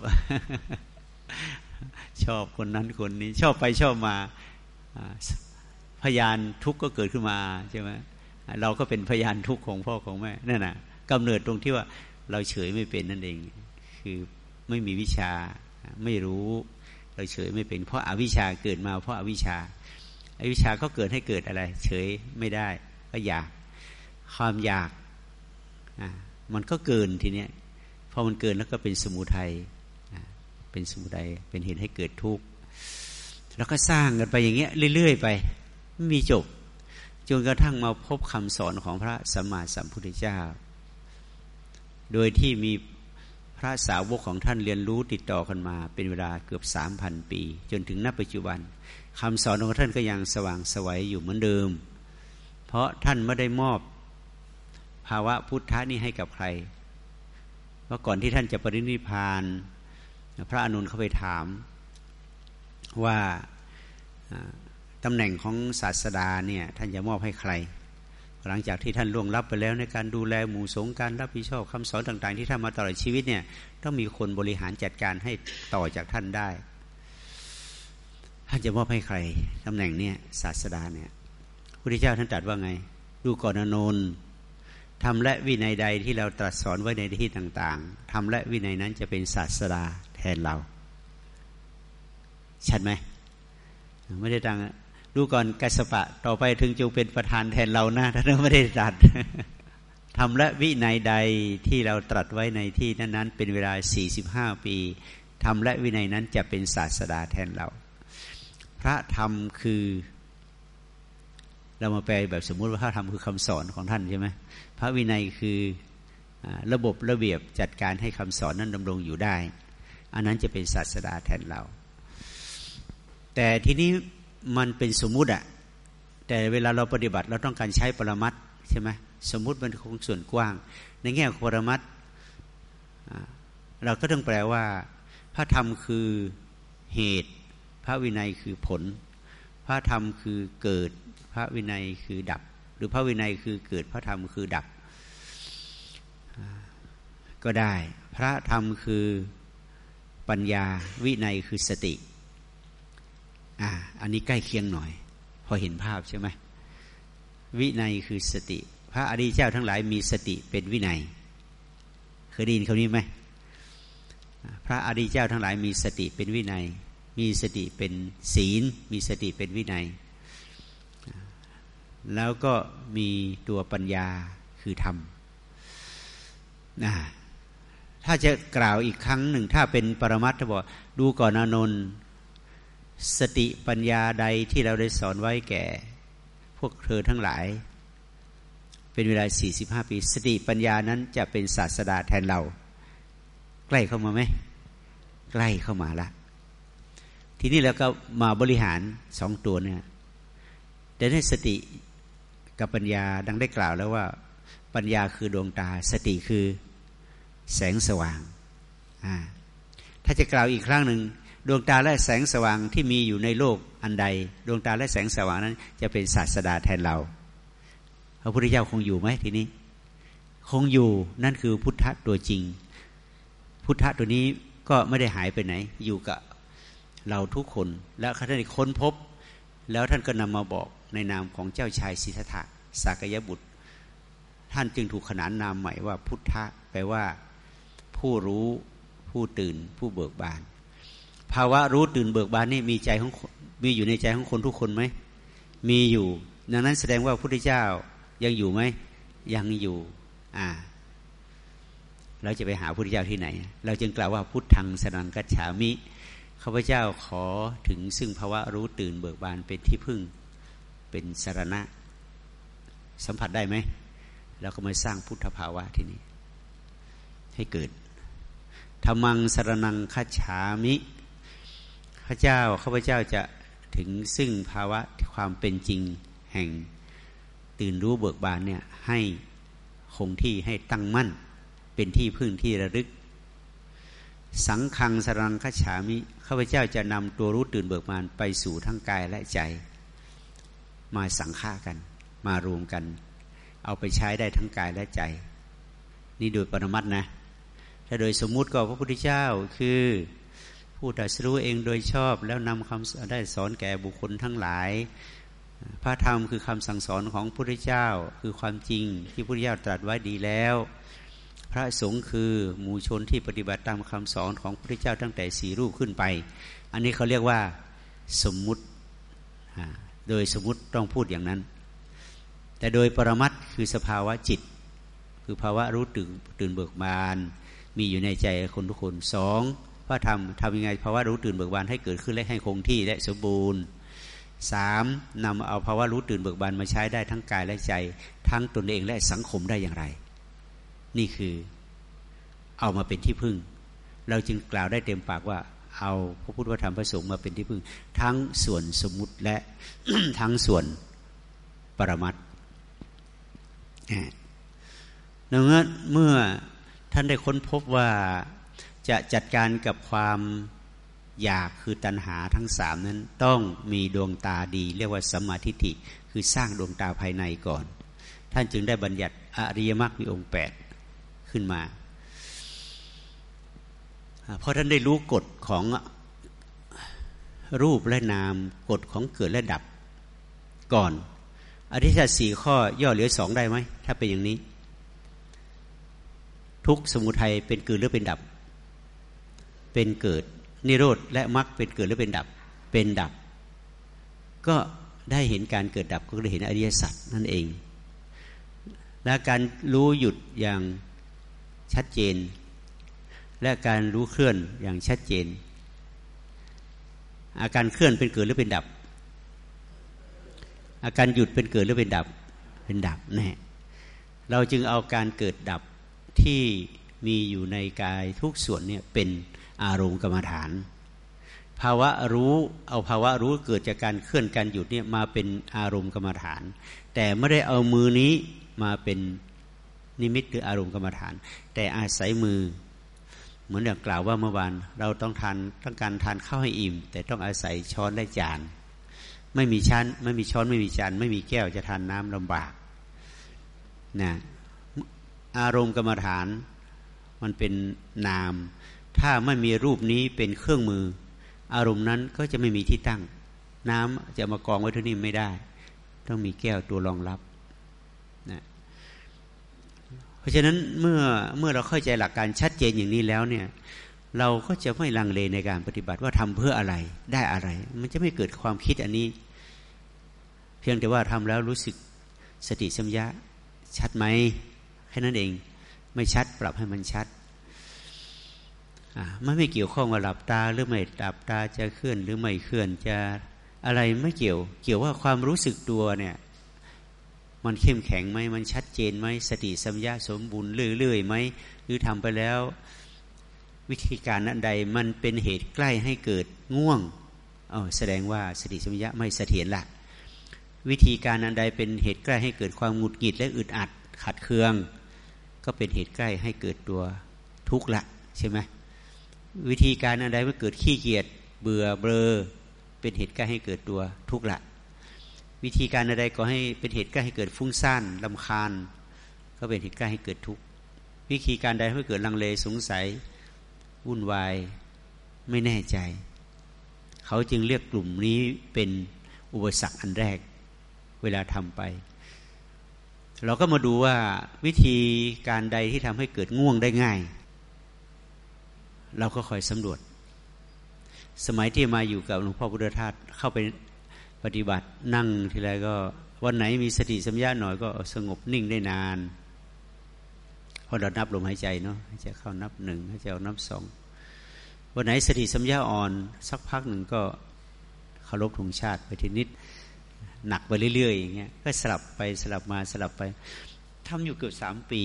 ชอบคนนั้นคนนี้ ชอบไปชอบมาพยานทุกข์ก็เกิดขึ้นมาใช่ไหมเราก็เป็นพยานทุกข์ของพ่อของแม่นั่นน่ะกำเนิดตรงที่ว่าเราเฉยไม่เป็นนั่นเอง คือไม่มีวิชาไม่รู้ เราเฉยไม่เป็น เพราะอาวิชาเกิดมาเพราะอาวิชาอาวิชาก็เกิดให้เกิดอะไร เฉยไม่ได้ก็อยาก ความอยากมันก็เกินทีเนี้ยพอมันเกินแล้วก็เป็นสมุทัยเป็นสมุทัยเป็นเหตุให้เกิดทุกข์แล้วก็สร้างกันไปอย่างเงี้ยเรื่อยๆไปไม่มีจบจนกระทั่งมาพบคำสอนของพระสัมมาสัมพุทธเจ้า โดยที่มีพระสาวกของท่านเรียนรู้ติดต่อกันมา เป็นเวลาเกือบสามพันปี จนถึงณปัจจุบันคำสอนของท่านก็ยังสว่างสวัยอยู่เหมือนเดิม เพราะท่านไม่ได้มอบ ภาวะพุทธะนี่ให้กับใครเพราะก่อนที่ท่านจะปรินิพานพระอนุนเข้าไปถามว่าตำแหน่งของศาสดาเนี่ยท่านจะมอบให้ใคร หลังจากที่ท่านล่วงลับไปแล้วในการดูแลหมู่สงการรับผิดชอบคำสอนต่าง ๆ ที่ท่านมาตลอดชีวิตเนี่ยต้องมีคนบริหารจัดการให้ต่อจากท่านได้ ท่านจะมอบให้ใครตำแหน่งเนี่ยศาสดาเนี่ยพระพุทธเจ้าท่านตรัสว่าไง ดูก่อนอนนทำและวินัยใดที่เราตรัสสอนไว้ในที่ต่างๆทำและวินัยนั้นจะเป็นศาสดาแทนเรา ชัดไหม ไม่ได้ตังดูก่อนกัสปะ ต่อไปถึงจูเป็นประธานแทนเรานะท่านไม่ได้ตรัสทำและวินัยใดที่เราตรัสไว้ในที่นั้นๆเป็นเวลา 45 ปีทำและวินัยนั้นจะเป็นศาสดาแทนเรา พระธรรมคือ เรามาแปลแบบสมมุติว่าพระธรรมคือคำสอนของท่านใช่ไหม ระวินัยคือระบบระเบียบจัดการให้คำสอนนั้นดำรงอยู่ได้ อันนั้นจะเป็นศาสดาแทนเรา แต่ทีนี้มันเป็นสมมุติอะแต่เวลาเราปฏิบัติเราต้องการใช้ปรมัตใช่ไหมสมมุติมันคงส่วนกว้าง ในแง่ของปรมัตเราก็ต้องแปลว่า พระธรรมคือเหตุ พระวินัยคือผล พระธรรมคือเกิด พระวินัยคือดับ รือพระวินัยคือเกิดพระธรรมคือดับ ก็ได้ พระธรรมคือปัญญาวินัยคือสติอ่าอันนี้ใกล้เคียงหน่อย พอเห็นภาพใช่ไหมวินัยคือสติ พระอริยเจ้าทั้งหลายมีสติเป็นวินัยเคยได้ยินคำนี้ไหมพระอริยเจ้าทั้งหลายมีสติเป็นวินัย มีสติเป็นศีล มีสติเป็นวินัย แล้วก็มีตัวปัญญาคือธรรมนะถ้าจะกล่าวอีกครั้งหนึ่ง ถ้าเป็นปรมัตถ์บอกดูก่อนอนนท์สติปัญญาใดที่เราได้สอนไว้แก่ พวกเธอทั้งหลาย เป็นเวลา 45 ปี สติปัญญานั้นจะเป็นศาสดาแทนเรา ใกล้เข้ามาไหม ใกล้เข้ามาละ ทีนี้เราก็มาบริหารสองตัวเนี่ยแต่ในสติ กับปัญญาดังได้กล่าวแล้วว่า ปัญญาคือดวงตา สติคือแสงสว่าง ถ้าจะกล่าวอีกครั้งหนึ่งดวงตาและแสงสว่างที่มีอยู่ในโลกอันใด ดวงตาและแสงสว่างนั้น จะเป็นศาสดาแทนเราพระพุทธเจ้าคงอยู่ไหมทีนี้ คงอยู่นั่นคือพุทธะตัวจริง พุทธะตัวนี้ก็ไม่ได้หายไปไหน อยู่กับเราทุกคน แล้วท่านค้นพบ แล้วท่านก็นำมาบอกในนามของเจ้าชายสิทธัตถะสากยบุตร ท่านจึงถูกขนานนามใหม่ว่าพุทธะแปลว่า ผู้รู้ผู้ตื่น ผู้เบิกบาน ภาวะรู้ตื่นเบิกบานนี่มีใจของมีอยู่ในใจของคนทุกคนไหมมีอยู่ ดังนั้นแสดงว่าพระพุทธเจ้ายังอยู่ไหมยังอยู่ อ่าเราจะไปหาพระพุทธเจ้าที่ไหน เราจึงกล่าวว่าพุทธังสนังกัจฉามิ ข้าพเจ้าขอถึงซึ่งภาวะรู้ตื่นเบิกบานเป็นที่พึ่งเป็นสารณะ สัมผัสได้ไหมแล้วก็มาสร้างพุทธภาวะที่นี้ ให้เกิดธรรมังสรนังคัจฉามิพระเจ้าข้าพเจ้าจะถึงซึ่งภาวะความเป็นจริงแห่งตื่นรู้เบิกบานเนี่ยให้คงที่ให้ตั้งมั่น เป็นที่พึ่งที่ระลึก สังคังสรังคฉามิ ข้าพเจ้าจะนำตัวรู้ตื่นเบิกบานไปสู่ทั้งกายและใจ มาสังฆากัน มารวมกัน เอาไปใช้ได้ทั้งกายและใจ นี่โดยปรมัตนะ ถ้าโดยสมมุติก็พระพุทธเจ้าคือผู้ตรัสรู้เองโดยชอบแล้วนำคำได้สอนแก่บุคคลทั้งหลายพระธรรมคือคำสั่งสอนของพระพุทธเจ้าคือความจริงที่พระพุทธเจ้าตรัสไว้ดีแล้ว พระสงฆ์คือหมู่ชนที่ปฏิบัติตามคำสอนของพระพุทธเจ้าตั้งแต่สี่รูปขึ้นไป อันนี้เขาเรียกว่าสมมุติ โดยสมมติต้องพูดอย่างนั้น แต่โดยปรมัตคือสภาวะจิต คือภาวะรู้ตื่นตื่นเบิกบาน มีอยู่ในใจคนทุกคนสองพระธรรมทำยังไงภาวะรู้ตื่นเบิกบานให้เกิดขึ้นและให้คงที่และสมบูรณ์สามนำเอาภาวะรู้ตื่นเบิกบานมาใช้ได้ทั้งกายและใจ ทั้งตนเองและสังคมได้อย่างไร นี่คือเอามาเป็นที่พึ่ง เราจึงกล่าวได้เต็มปากว่า เอาพระพุทธธรรมพระสงฆ์มาเป็นที่พึ่ง ทั้งส่วนสมมุติและทั้งส่วนปรมัตดังนั้นเมื่อท่านได้ค้นพบว่าจะจัดการกับความอยากคือตัณหาทั้งสามนั้นต้องมีดวงตาดี เรียกว่าสมาธิิคือสร้างดวงตาภายในก่อน ท่านจึงได้บัญญัติอริยมรรคมีองค์แปด ขึ้นมา เพราะท่านได้รู้กฎของรูปและนามกฎของเกิดและดับก่อนอธิษฐานสี่ข้อย่อเหลือสองได้ไหม ถ้าเป็นอย่างนี้ ทุกสมุทัยเป็นเกิดหรือเป็นดับ เป็นเกิด นิโรธและมรรคเป็นเกิดหรือเป็นดับ เป็นดับ ก็ได้เห็นการเกิดดับก็ได้เห็นอริยสัจนั่นเอง และการรู้หยุดอย่าง ชัดเจน และการรู้เคลื่อนอย่างชัดเจน อาการเคลื่อนเป็นเกิดหรือเป็นดับ อาการหยุดเป็นเกิดหรือเป็นดับ เป็นดับแน่เราจึงเอาการเกิดดับที่มีอยู่ในกายทุกส่วนเนี่ยเป็นอารมณ์กรรมฐาน ภาวะรู้เอาภาวะรู้เกิดจากการเคลื่อนการหยุดเนี่ยมาเป็นอารมณ์กรรมฐาน แต่ไม่ได้เอามือนี้มาเป็น นิมิตหรืออารมณ์กรรมฐาน แต่อาศัยมือ เหมือนอย่างกล่าวว่าเมื่อวานเราต้องทานต้องการทานข้าวให้อิ่ม แต่ต้องอาศัยช้อนและจาน ไม่มีชั้นไม่มีช้อนไม่มีจานไม่มีแก้วจะทานน้ำลำบากนะอารมณ์กรรมฐานมันเป็นนาม ถ้าไม่มีรูปนี้เป็นเครื่องมือ อารมณ์นั้นก็จะไม่มีที่ตั้ง น้ำจะมากองไว้ที่นี่ไม่ได้ ต้องมีแก้วตัวรองรับ เพราะฉะนั้นเมื่อเมื่อเราเข้าใจหลักการชัดเจนอย่างนี้แล้วเนี่ยเราก็จะไม่ลังเลในการปฏิบัติว่าทำเพื่ออะไรได้อะไร มันจะไม่เกิดความคิดอันนี้ เพียงแต่ว่าทำแล้วรู้สึกสติสัมยาชัดไหมแค่นั้นเอง ไม่ชัดปรับให้มันชัดมันไม่เกี่ยวข้องกับหลับตาหรือไม่หลับตาจะเคลื่อนหรือไม่เคลื่อนจะอะไรไม่เกี่ยว เกี่ยวว่าความรู้สึกตัวเนี่ย มันเข้มแข็งไหมมันชัดเจนไหมสติสัมยาสมบูรณ์เรื่อยๆไหมหรือทำไปแล้ว วิธีการนั้นใดมันเป็นเหตุใกล้ให้เกิดง่วงเออแสดงว่าสติสัมยาไม่เสถียรละวิธีการนั้นใดเป็นเหตุใกล้ให้เกิดความหงุดหงิดและอึดอัดขัดเคือง ก็เป็นเหตุใกล้ให้เกิดตัวทุกข์ละใช่ไหมวิธีการนั้นใดเมื่อเกิดขี้เกียจเบื่อเบลอเป็นเหตุใกล้ให้เกิดตัวทุกข์ละ วิธีการใดก็ให้เป็นเหตุใกล้ให้เกิดฟุ้งซ่านลำคาญ ก็เป็นเหตุใกล้ให้เกิดทุกข์วิธีการใดให้เกิดลังเลสงสัยวุ่นวายไม่แน่ใจ เขาจึงเรียกกลุ่มนี้เป็นอุปสรรคอันแรกเวลาทำไป เราก็มาดูว่าวิธีการใดที่ทำให้เกิดง่วงได้ง่าย เราก็คอยสำรวจ สมัยที่มาอยู่กับหลวงพ่อพุทธทาสเข้าไป ปฏิบัตินั่งทีไรก็วันไหนมีสติสัมยาหน่อยก็สงบนิ่งได้นานพอเรานับลมหายใจเนาะจเข้านับหนึ่งจะเอานับสองวันไหนสติสัมยาอ่อน สักพักหนึ่งก็เคารพธงชาติไปทีนิดหนักไปเรื่อยๆอย่างเงี้ยก็สลับไปสลับมาสลับไปทำอยู่เกือบสามปี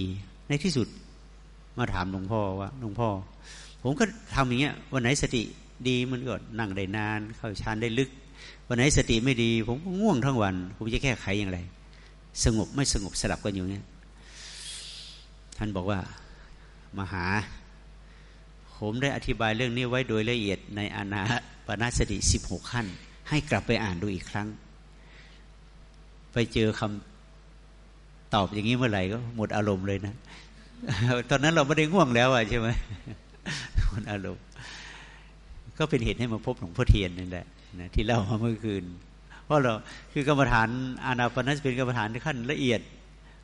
ในที่สุดมาถามหลวงพ่อว่าหลวงพ่อ ผมก็ทำอย่างเงี้ยวันไหนสติดีมันก็นั่งได้นาน เข้าฌานได้ลึก วันไหนสติไม่ดี ผมก็ง่วงทั้งวัน ผมจะแก้ไขอย่างไร สงบไม่สงบสลับกันอยู่เงี้ยท่านบอกว่ามาหา ผมได้อธิบายเรื่องนี้ไว้โดยละเอียดในอานาปนาสติสิบหกขั้น ให้กลับไปอ่านดูอีกครั้ง ไปเจอคำตอบอย่างนี้เมื่อไหร่ก็หมดอารมณ์เลยนะ ตอนนั้นเราไม่ได้ง่วงแล้วอะใช่ไหมหมดอารมณ์ก็เป็นเหตุให้มาพบหลวงพ่อเทียนนั่นแหละ นะที่เล่ามาเมื่อคืน เพราะเราคือกรรมฐานอานาปนสเป็นกรรมฐานขั้นละเอียด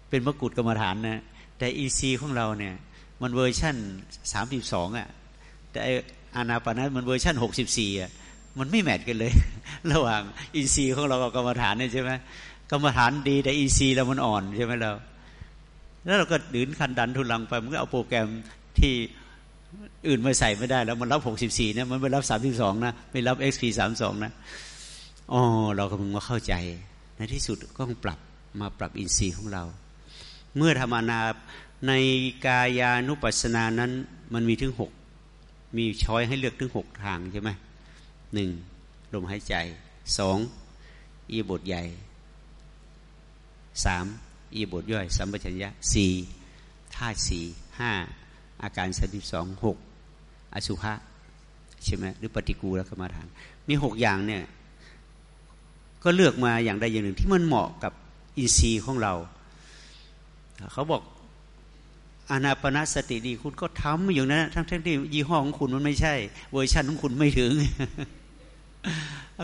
เป็นมกุฎกรรมฐานนะแต่อินทรีย์ของเราเนี่ยมันเวอร์ชั่นสามสิบสองอะแต่อานาปานะมันเวอร์ชั่นหกสิบสี่อะมันไม่ match กันเลย ระหว่างอินทรีย์ของเรากับกรรมฐานเนี่ยใช่ไหมกรรมฐานดีแต่อินทรีย์เรามันอ่อนใช่ไหมเราแล้วเราก็ดื้อคันดันทุรังไปมันก็เอาโปรแกรมที่ อื่นมาใส่ไม่ได้แล้วมันรับหกสิบสี่นะมันไม่รับสามสิบสองนะไม่รับ XP สามสองนะอ๋อเราก็มึงมาเข้าใจ ในที่สุดก็ต้องปรับมาปรับอินทรีย์ของเรา เมื่อธรรมานาในกายานุปัสสนานั้น มันมีถึงหกมีช้อยให้เลือกถึงหกทางใช่ไหมหนึ่งลมหายใจสองอีบทใหญ่สามอีบทย่อยสัมปชัญญะสี่ท่าสี่ห้า อาการสติสองหกอสุภะใช่ไหมหรือปฏิกูลกรรมฐาน มีหกอย่างเนี่ย ก็เลือกมาอย่างใดอย่างหนึ่งที่มันเหมาะกับอินทรีย์ของเรา เขาบอกอานาปนาสติดีคุณก็ทำอย่างนั้นทั้งทั้งที่ยี่ห้อของคุณมันไม่ใช่ เวอร์ชันของคุณไม่ถึง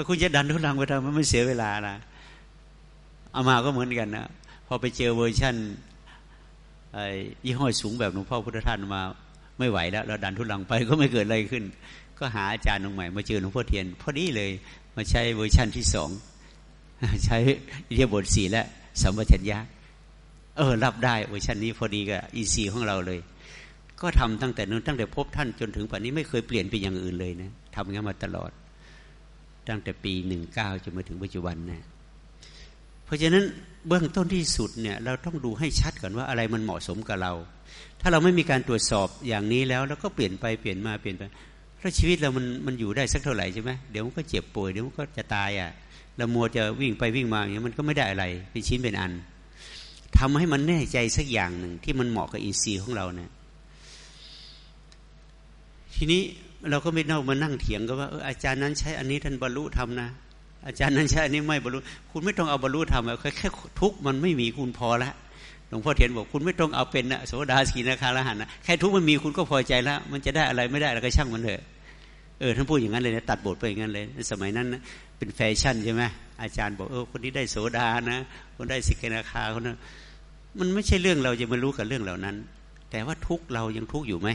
คุณจะดันทุลังไปทำมันไม่เสียเวลานะเอามาก็เหมือนกันนะพอไปเจอเวอร์ชัน ยี่ห้อสูงแบบหลวงพ่อพุทธทาสมาไม่ไหวแล้ว เราดันทุรังไปก็ไม่เกิดอะไรขึ้น ก็หาอาจารย์องค์ใหม่มาเจอหลวงพ่อเทียน พอดีเลยมาใช้เวอร์ชันที่สองใช้อิริยาบถสี่และสัมปชัญญะเออรับได้เวอร์ชันนี้พอดีกับอินทรีย์ของเราเลย ก็ทำตั้งแต่นู้นตั้งแต่พบท่านจนถึงปัจจุบันนี้ไม่เคยเปลี่ยนไปอย่างอื่นเลยนะทำงั้นมาตลอด ตั้งแต่ปีหนึ่งเก้าจนมาถึงปัจจุบันนะ เพราะฉะนั้นเบื้องต้นที่สุดเนี่ยเราต้องดูให้ชัดก่อนว่าอะไรมันเหมาะสมกับเรา ถ้าเราไม่มีการตรวจสอบอย่างนี้แล้วแล้วก็เปลี่ยนไปเปลี่ยนมาเปลี่ยนไปแล้วชีวิตเรามันมันอยู่ได้สักเท่าไหร่ใช่ไหมเดี๋ยวมันก็เจ็บป่วยเดี๋ยวมันก็จะตายอะเรามัวจะวิ่งไปวิ่งมาอย่างนี้มันก็ไม่ได้อะไรเป็นชิ้นเป็นอันทำให้มันแน่ใจสักอย่างหนึ่งที่มันเหมาะกับอินทรีย์ของเราเนี่ยทีนี้เราก็ไม่ต้องมานั่งเถียงกันว่าอออาจารย์นั้นใช้อันนี้ท่านบรรลุทำนะ อาจารย์นั้นใช้อันนี้ไม่บรรลุคุณไม่ต้องเอาบรรลุทำแค่แค่ทุกมันไม่มีคุณพอละหลวงพ่อเทียนบอกคุณไม่ต้องเอาเป็นนะโสดาสกินาคาละหันนะแค่ทุกมันมีคุณก็พอใจแล้ว มันจะได้อะไรไม่ได้แล้วก็ช่างมันเถอะเออท่านพูดอย่างนั้นเลยนะตัดบทไปอย่างนั้นเลยในสมัยนั้นนะเป็นแฟชั่นใช่ไหมอาจารย์บอกเออคนนี้ได้โสดานะ คนได้สิกนาคาคนนั้นมันไม่ใช่เรื่องเราจะมารู้กับเรื่องเหล่านั้น แต่ว่าทุกเรายังทุกอยู่ไหม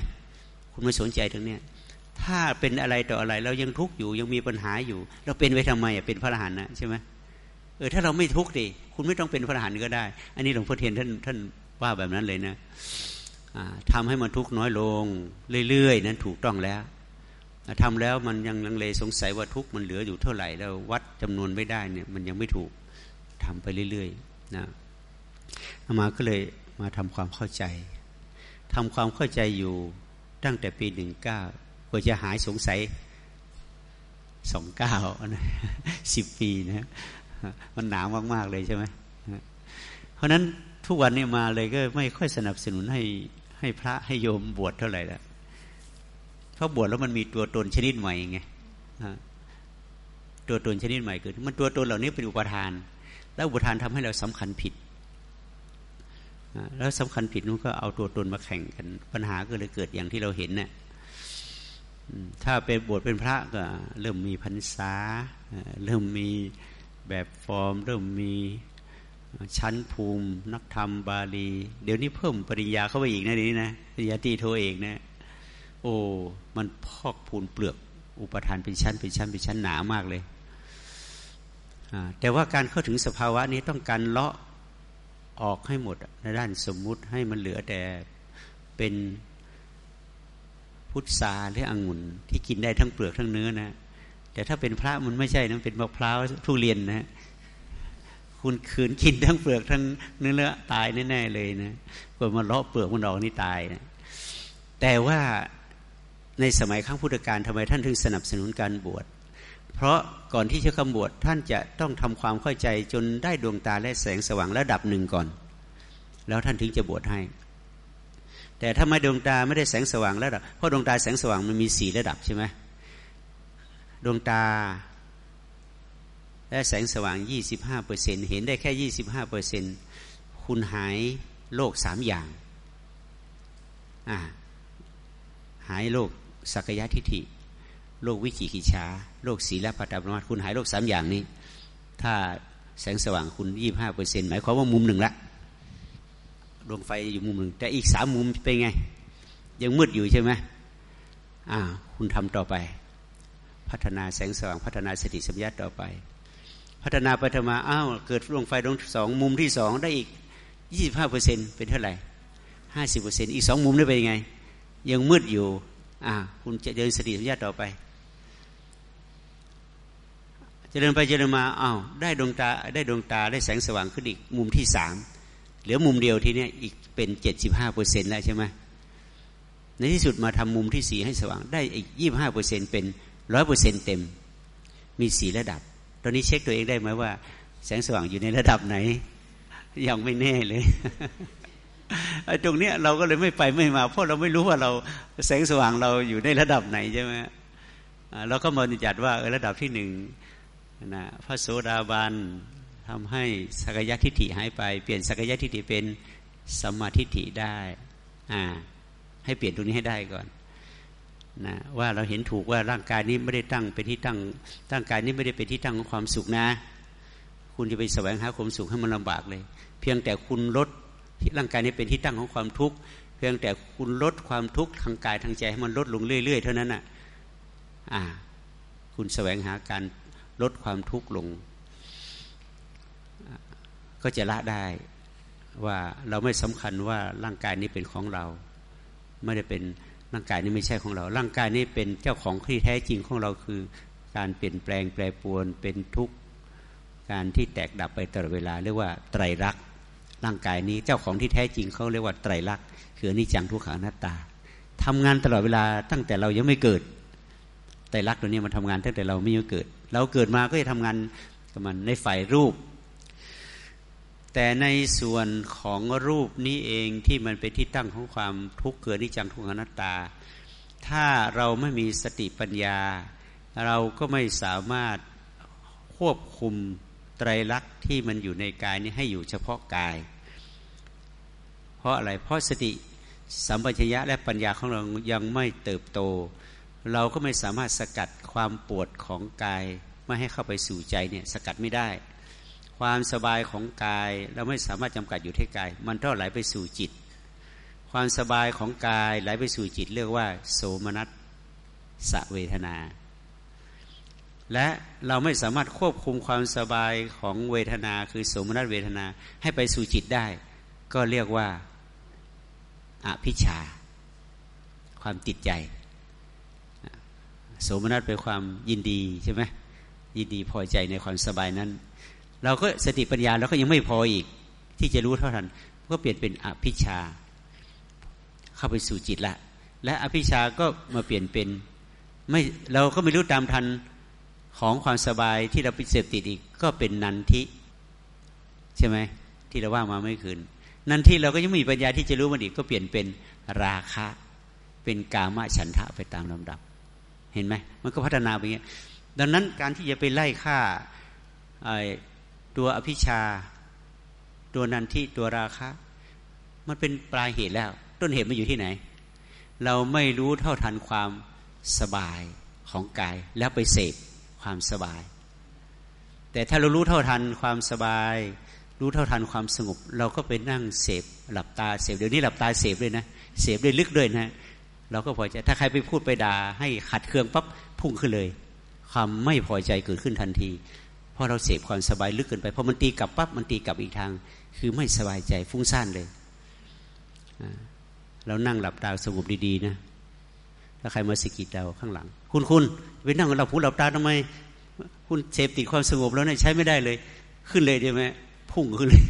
คุณไม่สนใจตรงเนี้ย ถ้าเป็นอะไรต่ออะไร เรายังทุกข์อยู่ยังมีปัญหาอยู่ เราเป็นไว้ทำไมอะเป็นพระอรหันต์นะใช่ไหมเออถ้าเราไม่ทุกข์ดิคุณไม่ต้องเป็นพระอรหันต์ก็ได้ อันนี้หลวงพ่อเทียนท่านท่านว่าแบบนั้นเลยนะทำให้มันทุกข์น้อยลงเรื่อยๆ นั้นถูกต้องแล้วทำแล้วมันยังลังเลสงสัยว่าทุกข์มันเหลืออยู่เท่าไหร่แล้ววัดจำนวนไม่ได้เนี่ยมันยังไม่ถูกทำไปเรื่อยๆนะมาก็เลยมาทำความเข้าใจทำความเข้าใจอยู่ตั้งแต่ปีหนึ่งเก้า ว่าจะหายสงสัยสองเก้าสิบปีนะมันหนาวมากๆเลยใช่ไหมเพราะนั้นทุกวันนี้มาเลยก็ไม่ค่อยสนับสนุนให้ให้พระให้โยมบวชเท่าไหร่ละเพราะบวชแล้วมันมีตัวตนชนิดใหม่ไงตัวตนชนิดใหม่เกิดมันตัวตนเหล่านี้เป็นอุปทาน แล้วอุปทานทำให้เราสำคัญผิดแล้วสำคัญผิดนู้นก็เอาตัวตนมาแข่งกันปัญหาก็เลยเกิดอย่างที่เราเห็นเนะ่ย ถ้าเป็นบวชเป็นพระก็เริ่มมีพรรษา เริ่มมีแบบฟอร์ม เริ่มมีชั้นภูมิ นักธรรมบาลี เดี๋ยวนี้เพิ่มปริญญาเข้าไปอีกนะนี้นะปริญญาตีโทเอกนะ โอ้มันพอกพูนเปลือก อุปทานเป็นชั้นเป็นชั้นเป็นชั้นหนามากเลย แต่ว่าการเข้าถึงสภาวะนี้ต้องการเลาะออกให้หมดในด้านสมมุติให้มันเหลือแต่เป็น พุทราหรือองุ่นที่กินได้ทั้งเปลือกทั้งเนื้อนะแต่ถ้าเป็นพระมันไม่ใช่นะเป็นมะพร้าวทุเรียนนะคุณคืนกินทั้งเปลือกทั้งเนื้อเนื้อตายแน่ๆเลยนะกว่ามาเลาะเปลือกมันออกนี่ตายนะแต่ว่าในสมัยครั้งพุทธกาลทำไมท่านถึงสนับสนุนการบวช เพราะก่อนที่จะคำบวชท่านจะต้องทำความเข้าใจจนได้ดวงตาและแสงสว่างระดับหนึ่งก่อน แล้วท่านถึงจะบวชให้ แต่ถ้าไม่ดวงตาไม่ได้แสงสว่างระดับเพราะดวงตาแสงสว่างมันมีสีระดับใช่ไหมดวงตาและแสงสว่างยี่สิบห้าเปอร์เซ็นเห็นได้แค่ยี่สิบห้าเปอร์เซ็นคุณหายโรคสามอย่างาหายโรคสักยะทิฏฐิโรควิจิกิจฉาโรคศีลปฏิบัติคุณหายโรคสามอย่างนี้ ถ้าแสงสว่างคุณยี่ห้าเปอร์เซ็นหมายความว่ามุมหนึ่งละ ดวงไฟอยู่มุมหนึ่ง แต่อีกสามมุมเป็นไง ยังมืดอยู่ใช่ไหมอ่า คุณทำต่อไป พัฒนาแสงสว่าง พัฒนาสติสัมยาต่อไป พัฒนาไปทมาอ้าวเกิดดวงไฟดวงสองมุมที่สองได้อีกยี่สิบห้าเปอร์เซ็นเป็นเท่าไหร่ห้าสิบเปอร์เซ็นอีกสองมุมได้เป็นยังไง ยังมืดอยู่ อ่า คุณจะเดินสติสัมยาต่อไปจริญไปเจริญมาอ้าวได้ดวงตาได้ดวงตาได้แสงสว่างขึ้นอีกมุมที่สาม เหลือมุมเดียวทีเนี้ยอีกเป็นเจ็ดสิบห้าเปอร์เซ็นต์แล้วใช่ไหมในที่สุดมาทำมุมที่สี่ให้สว่าง ได้อีกยี่บห้าเปอร์เซ็นต์เป็นร้อยเปอร์เซ็นต์เต็ม มีสีระดับ ตอนนี้เช็คตัวเองได้ไหมว่า แสงสว่างอยู่ในระดับไหน ยังไม่แน่เลยไอ้ตรงเนี้ยเราก็เลยไม่ไปไม่มา เพราะเราไม่รู้ว่าเราแสงสว่างเราอยู่ในระดับไหนใช่ไหมเราก็มาจัดว่าระดับที่หนึ่งนะพระโสดาบัน ทำให้สักยะทิฏฐิหายไป เปลี่ยนสักยะทิฏฐิเป็นสัมมาทิฏฐิได้อ่าให้เปลี่ยนตรงนี้ให้ได้ก่อนนะว่าเราเห็นถูกว่าร่างกายนี้ไม่ได้ตั้งเป็นที่ตั้งร่างกายนี้ไม่ได้เป็นที่ตั้งของความสุขนะ คุณจะไปแสวงหาความสุขให้มันลำบากเลย เพียงแต่คุณลดร่างกายนี้เป็นที่ตั้งของความทุกข์เพียงแต่คุณลดความทุกข์ทางกายทางใจให้มันลดลงเรื่อย ๆ เท่านั้นอะอ่าคุณแสวงหาการลดความทุกข์ลง ก็จะละได้ว่าเราไม่สำคัญว่าร่างกายนี้เป็นของเรา ไม่ได้เป็นร่างกายนี้ไม่ใช่ของเรา ร่างกายนี้เป็นเจ้าของที่แท้จริงของเราคือ การเปลี่ยนแปลงแปรปรวนเป็นทุกข์การที่แตกดับไปตลอดเวลา เรียกว่าไตรลักษณ์ร่างกายนี้เจ้าของที่แท้จริงเขาเรียกว่าไตรลักษณ์คืออนิจจังทุกขังนัตตาทำงานตลอดเวลาตั้งแต่เรายังไม่เกิดไตรลักษณ์ตัวนี้มันทำงานตั้งแต่เราไม่ยังเกิด เราเกิดมาก็จะทำงานกับมันในฝ่ายรูป แต่ในส่วนของรูปนี้เองที่มันเป็นที่ตั้งของความทุกข์เกิดนิจังทุกขนัตตา ถ้าเราไม่มีสติปัญญา เราก็ไม่สามารถควบคุมไตรลักษณ์ที่มันอยู่ในกายนี้ให้อยู่เฉพาะกาย เพราะอะไร เพราะสติสัมปชัญญะและปัญญาของเรายังไม่เติบโต เราก็ไม่สามารถสกัดความปวดของกาย ไม่ให้เข้าไปสู่ใจเนี่ยสกัดไม่ได้ ความสบายของกายเราไม่สามารถจำกัดอยู่ที่กาย มันต้อไหลไปสู่จิต ความสบายของกายไหลไปสู่จิต เรียกว่า โสมนัสสะเวทนา และเราไม่สามารถควบคุมความสบายของเวทนา คือโสมนัสเวทนาให้ไปสู่จิตได้ ก็เรียกว่าอภิชา ความติดใจ โสมนัสเป็นความยินดีใช่ไหมยินดีพอใจในความสบายนั้น เราก็สติปัญญาเราก็ยังไม่พออีก ที่จะรู้เท่าทันก็เปลี่ยนเป็นอภิชา เข้าไปสู่จิตละ และอภิชาก็มาเปลี่ยนเป็นไม่เราก็ไม่รู้ตามทันของความสบายที่เราไปเสพติดอีก ก็เป็นนันทิใช่ไหมที่เราว่ามาไม่คืน นันทิเราก็ยังไม่มีปัญญาที่จะรู้มันอีกก็เปลี่ยนเป็นราคะ เป็นกามฉันทะไปตามลำดับ เห็นไหมมันก็พัฒนาไปอย่างนี้ดังนั้นการที่จะไปไล่ฆ่า ตัวอภิชา ตัวนันทิตัวราคะ มันเป็นปลายเหตุแล้ว ต้นเหตุมันอยู่ที่ไหน เราไม่รู้เท่าทันความสบายของกาย แล้วไปเสพความสบาย แต่ถ้าเรารู้เท่าทันความสบาย รู้เท่าทันความสงบ เราก็ไปนั่งเสพหลับตาเสพเดี๋ยวนี้หลับตาเสพด้วยนะเสพด้วยลึกด้วยนะเราก็พอใจถ้าใครไปพูดไปด่าให้ขัดเคืองปั๊บพุ่งขึ้นเลย ความไม่พอใจเกิดขึ้นทันที เพราะเราเสพความสบายลึกเกินไปพอมันตีกลับปั๊บมันตีกลับอีกทาง คือไม่สบายใจฟุ้งซ่านเลยเรานั่งหลับตาสงบดีๆนะถ้าใครมาสกิดเราข้างหลัง คุณคุณไปนั่งเราพูหลับตาทำไม คุณเสพติดความสงบแล้วเนี่ยใช้ไม่ได้เลย ขึ้นเลยใช่ไหมพุ่งขึ้นเลย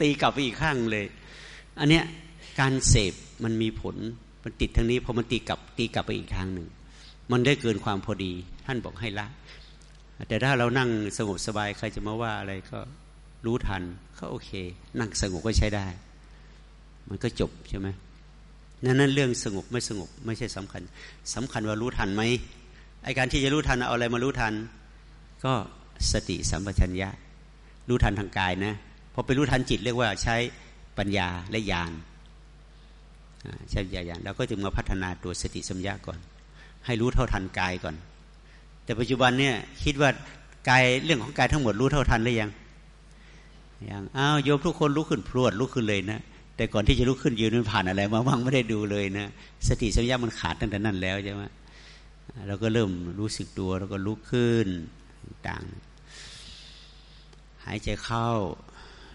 ตีกลับไปอีกข้างเลย อันเนี้ยการเสพมันมีผลมันติดทางนี้พอมันตีกลับตีกลับไปอีกทางหนึ่ง มันได้เกินความพอดี ท่านบอกให้ละ แต่ถ้าเรานั่งสงบสบายใครจะมาว่าอะไรก็รู้ทันก็โอเค นั่งสงบก็ใช้ได้ มันก็จบใช่ไหมนั่นนั่นเรื่องสงบไม่สงบไม่ใช่สำคัญสำคัญว่ารู้ทันไหมไอการที่จะรู้ทันเอาอะไรมารู้ทัน ก็สติสัมปชัญญะ รู้ทันทางกายนะพอไปรู้ทันจิตเรียกว่าใช้ปัญญาและญาณใช้ปัญญาญาณเราก็จึงมาพัฒนาตัวสติสัมยาก่อน ให้รู้เท่าทันกายก่อน แต่ปัจจุบันเนี่ยคิดว่ากายเรื่องของกายทั้งหมดรู้เท่าทันหรือยังยังอ้าวโยมทุกคนรู้ขึ้นพรวดรู้ขึ้นเลยนะแต่ก่อนที่จะลุกขึ้นยืนมันผ่านอะไรมาบ้างไม่ได้ดูเลยนะสติสัมยามันขาดตั้งแต่นั้นแล้วใช่ไหมเราก็เริ่มรู้สึกตัวแล้วก็ลุกขึ้นต่างหายใจเข้า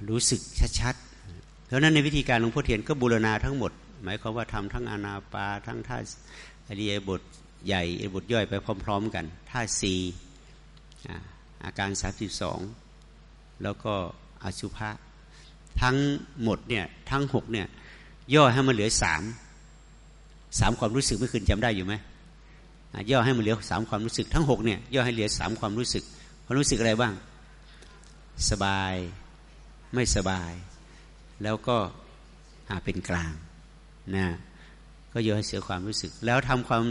รู้สึกชัดๆเพราะนั้นในวิธีการหลวงพ่อเทียนก็บูรณาทั้งหมด หมายความว่าทำทั้งอานาปาทั้งท่าอริยบท ใหญ่บทย่อยไปพร้อม ๆ กันท่าสี่อาการสามสิบสองแล้วก็อสุภะทั้งหมดเนี่ยทั้งหกเนี่ยย่อให้มันเหลือสามสามความรู้สึกไม่คืนจำได้อยู่ไหมย่อให้มันเหลือสามความรู้สึกทั้งหกเนี่ยย่อให้เหลือสามความรู้สึกความรู้สึกอะไรบ้าง สบายไม่สบาย แล้วก็เป็นกลางนะก็ย่อให้เสียความรู้สึก แล้วทำความ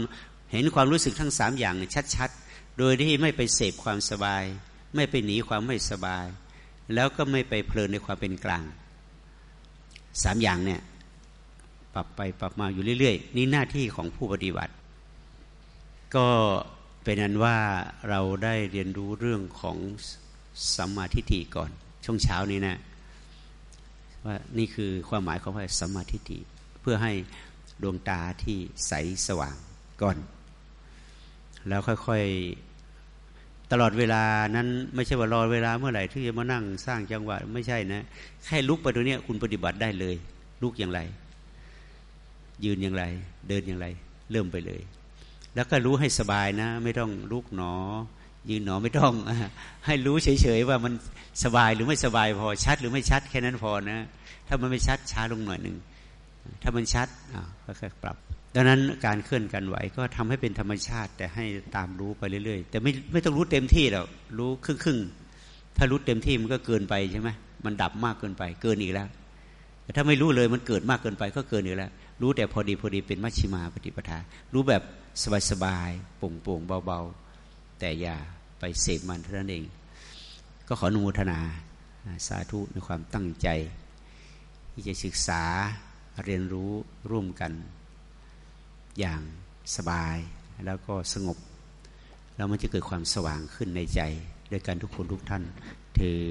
เห็นความรู้สึกทั้งสามอย่างชัดๆ โดยที่ไม่ไปเสพความสบาย ไม่ไปหนีความไม่สบาย แล้วก็ไม่ไปเพลินในความเป็นกลางสามอย่างเนี่ยปรับไปปรับมาอยู่เรื่อยๆ นี่หน้าที่ของผู้ปฏิบัติ ก็เป็นนั้นว่าเราได้เรียนรู้เรื่องของสัมมาทิฏฐิก่อน ช่วงเช้านี้นะว่านี่คือความหมายของคำว่าสัมมาทิฏฐิเพื่อให้ดวงตาที่ใสสว่างก่อน แล้วค่อยๆ ตลอดเวลานั้น ไม่ใช่ว่ารอเวลาเมื่อไหร่ที่จะมานั่งสร้างจังหวะไม่ใช่นะ แค่ลุกไปตรงนี้คุณปฏิบัติได้เลย ลุกอย่างไร ยืนอย่างไร เดินอย่างไร เริ่มไปเลย แล้วก็รู้ให้สบายนะ ไม่ต้องลุกหนอ ยืนหนอไม่ต้อง ให้รู้เฉยๆว่ามันสบายหรือไม่สบายพอชัด หรือไม่ชัดแค่นั้นพอนะ ถ้ามันไม่ชัดช้าลงหน่อยหนึ่งถ้ามันชัดอ่าก็ค่อยปรับ ดังนั้นการเคลื่อนกันไหวก็ทำให้เป็นธรรมชาติ แต่ให้ตามรู้ไปเรื่อย ๆ แต่ไม่ไม่ต้องรู้เต็มที่หรอกรู้ครึ่งครึ่งถ้ารู้เต็มที่มันก็เกินไปใช่ไหมมันดับมากเกินไป เกินอีกแล้วแต่ถ้าไม่รู้เลยมันเกิดมากเกินไปก็เกินอีกแล้ว รู้แต่พอดีพอดีเป็นมัชชิมาปฏิปทา รู้แบบสบายๆโปร่งๆเบาๆ แต่อย่าไปเสพมันเท่านั้นเอง ก็ขออนุโมทนาสาธุในความตั้งใจ ที่จะศึกษาเรียนรู้ร่วมกัน อย่างสบายแล้วก็สงบ แล้วมันจะเกิดความสว่างขึ้นในใจ ด้วยกันทุกคนทุกท่านถือ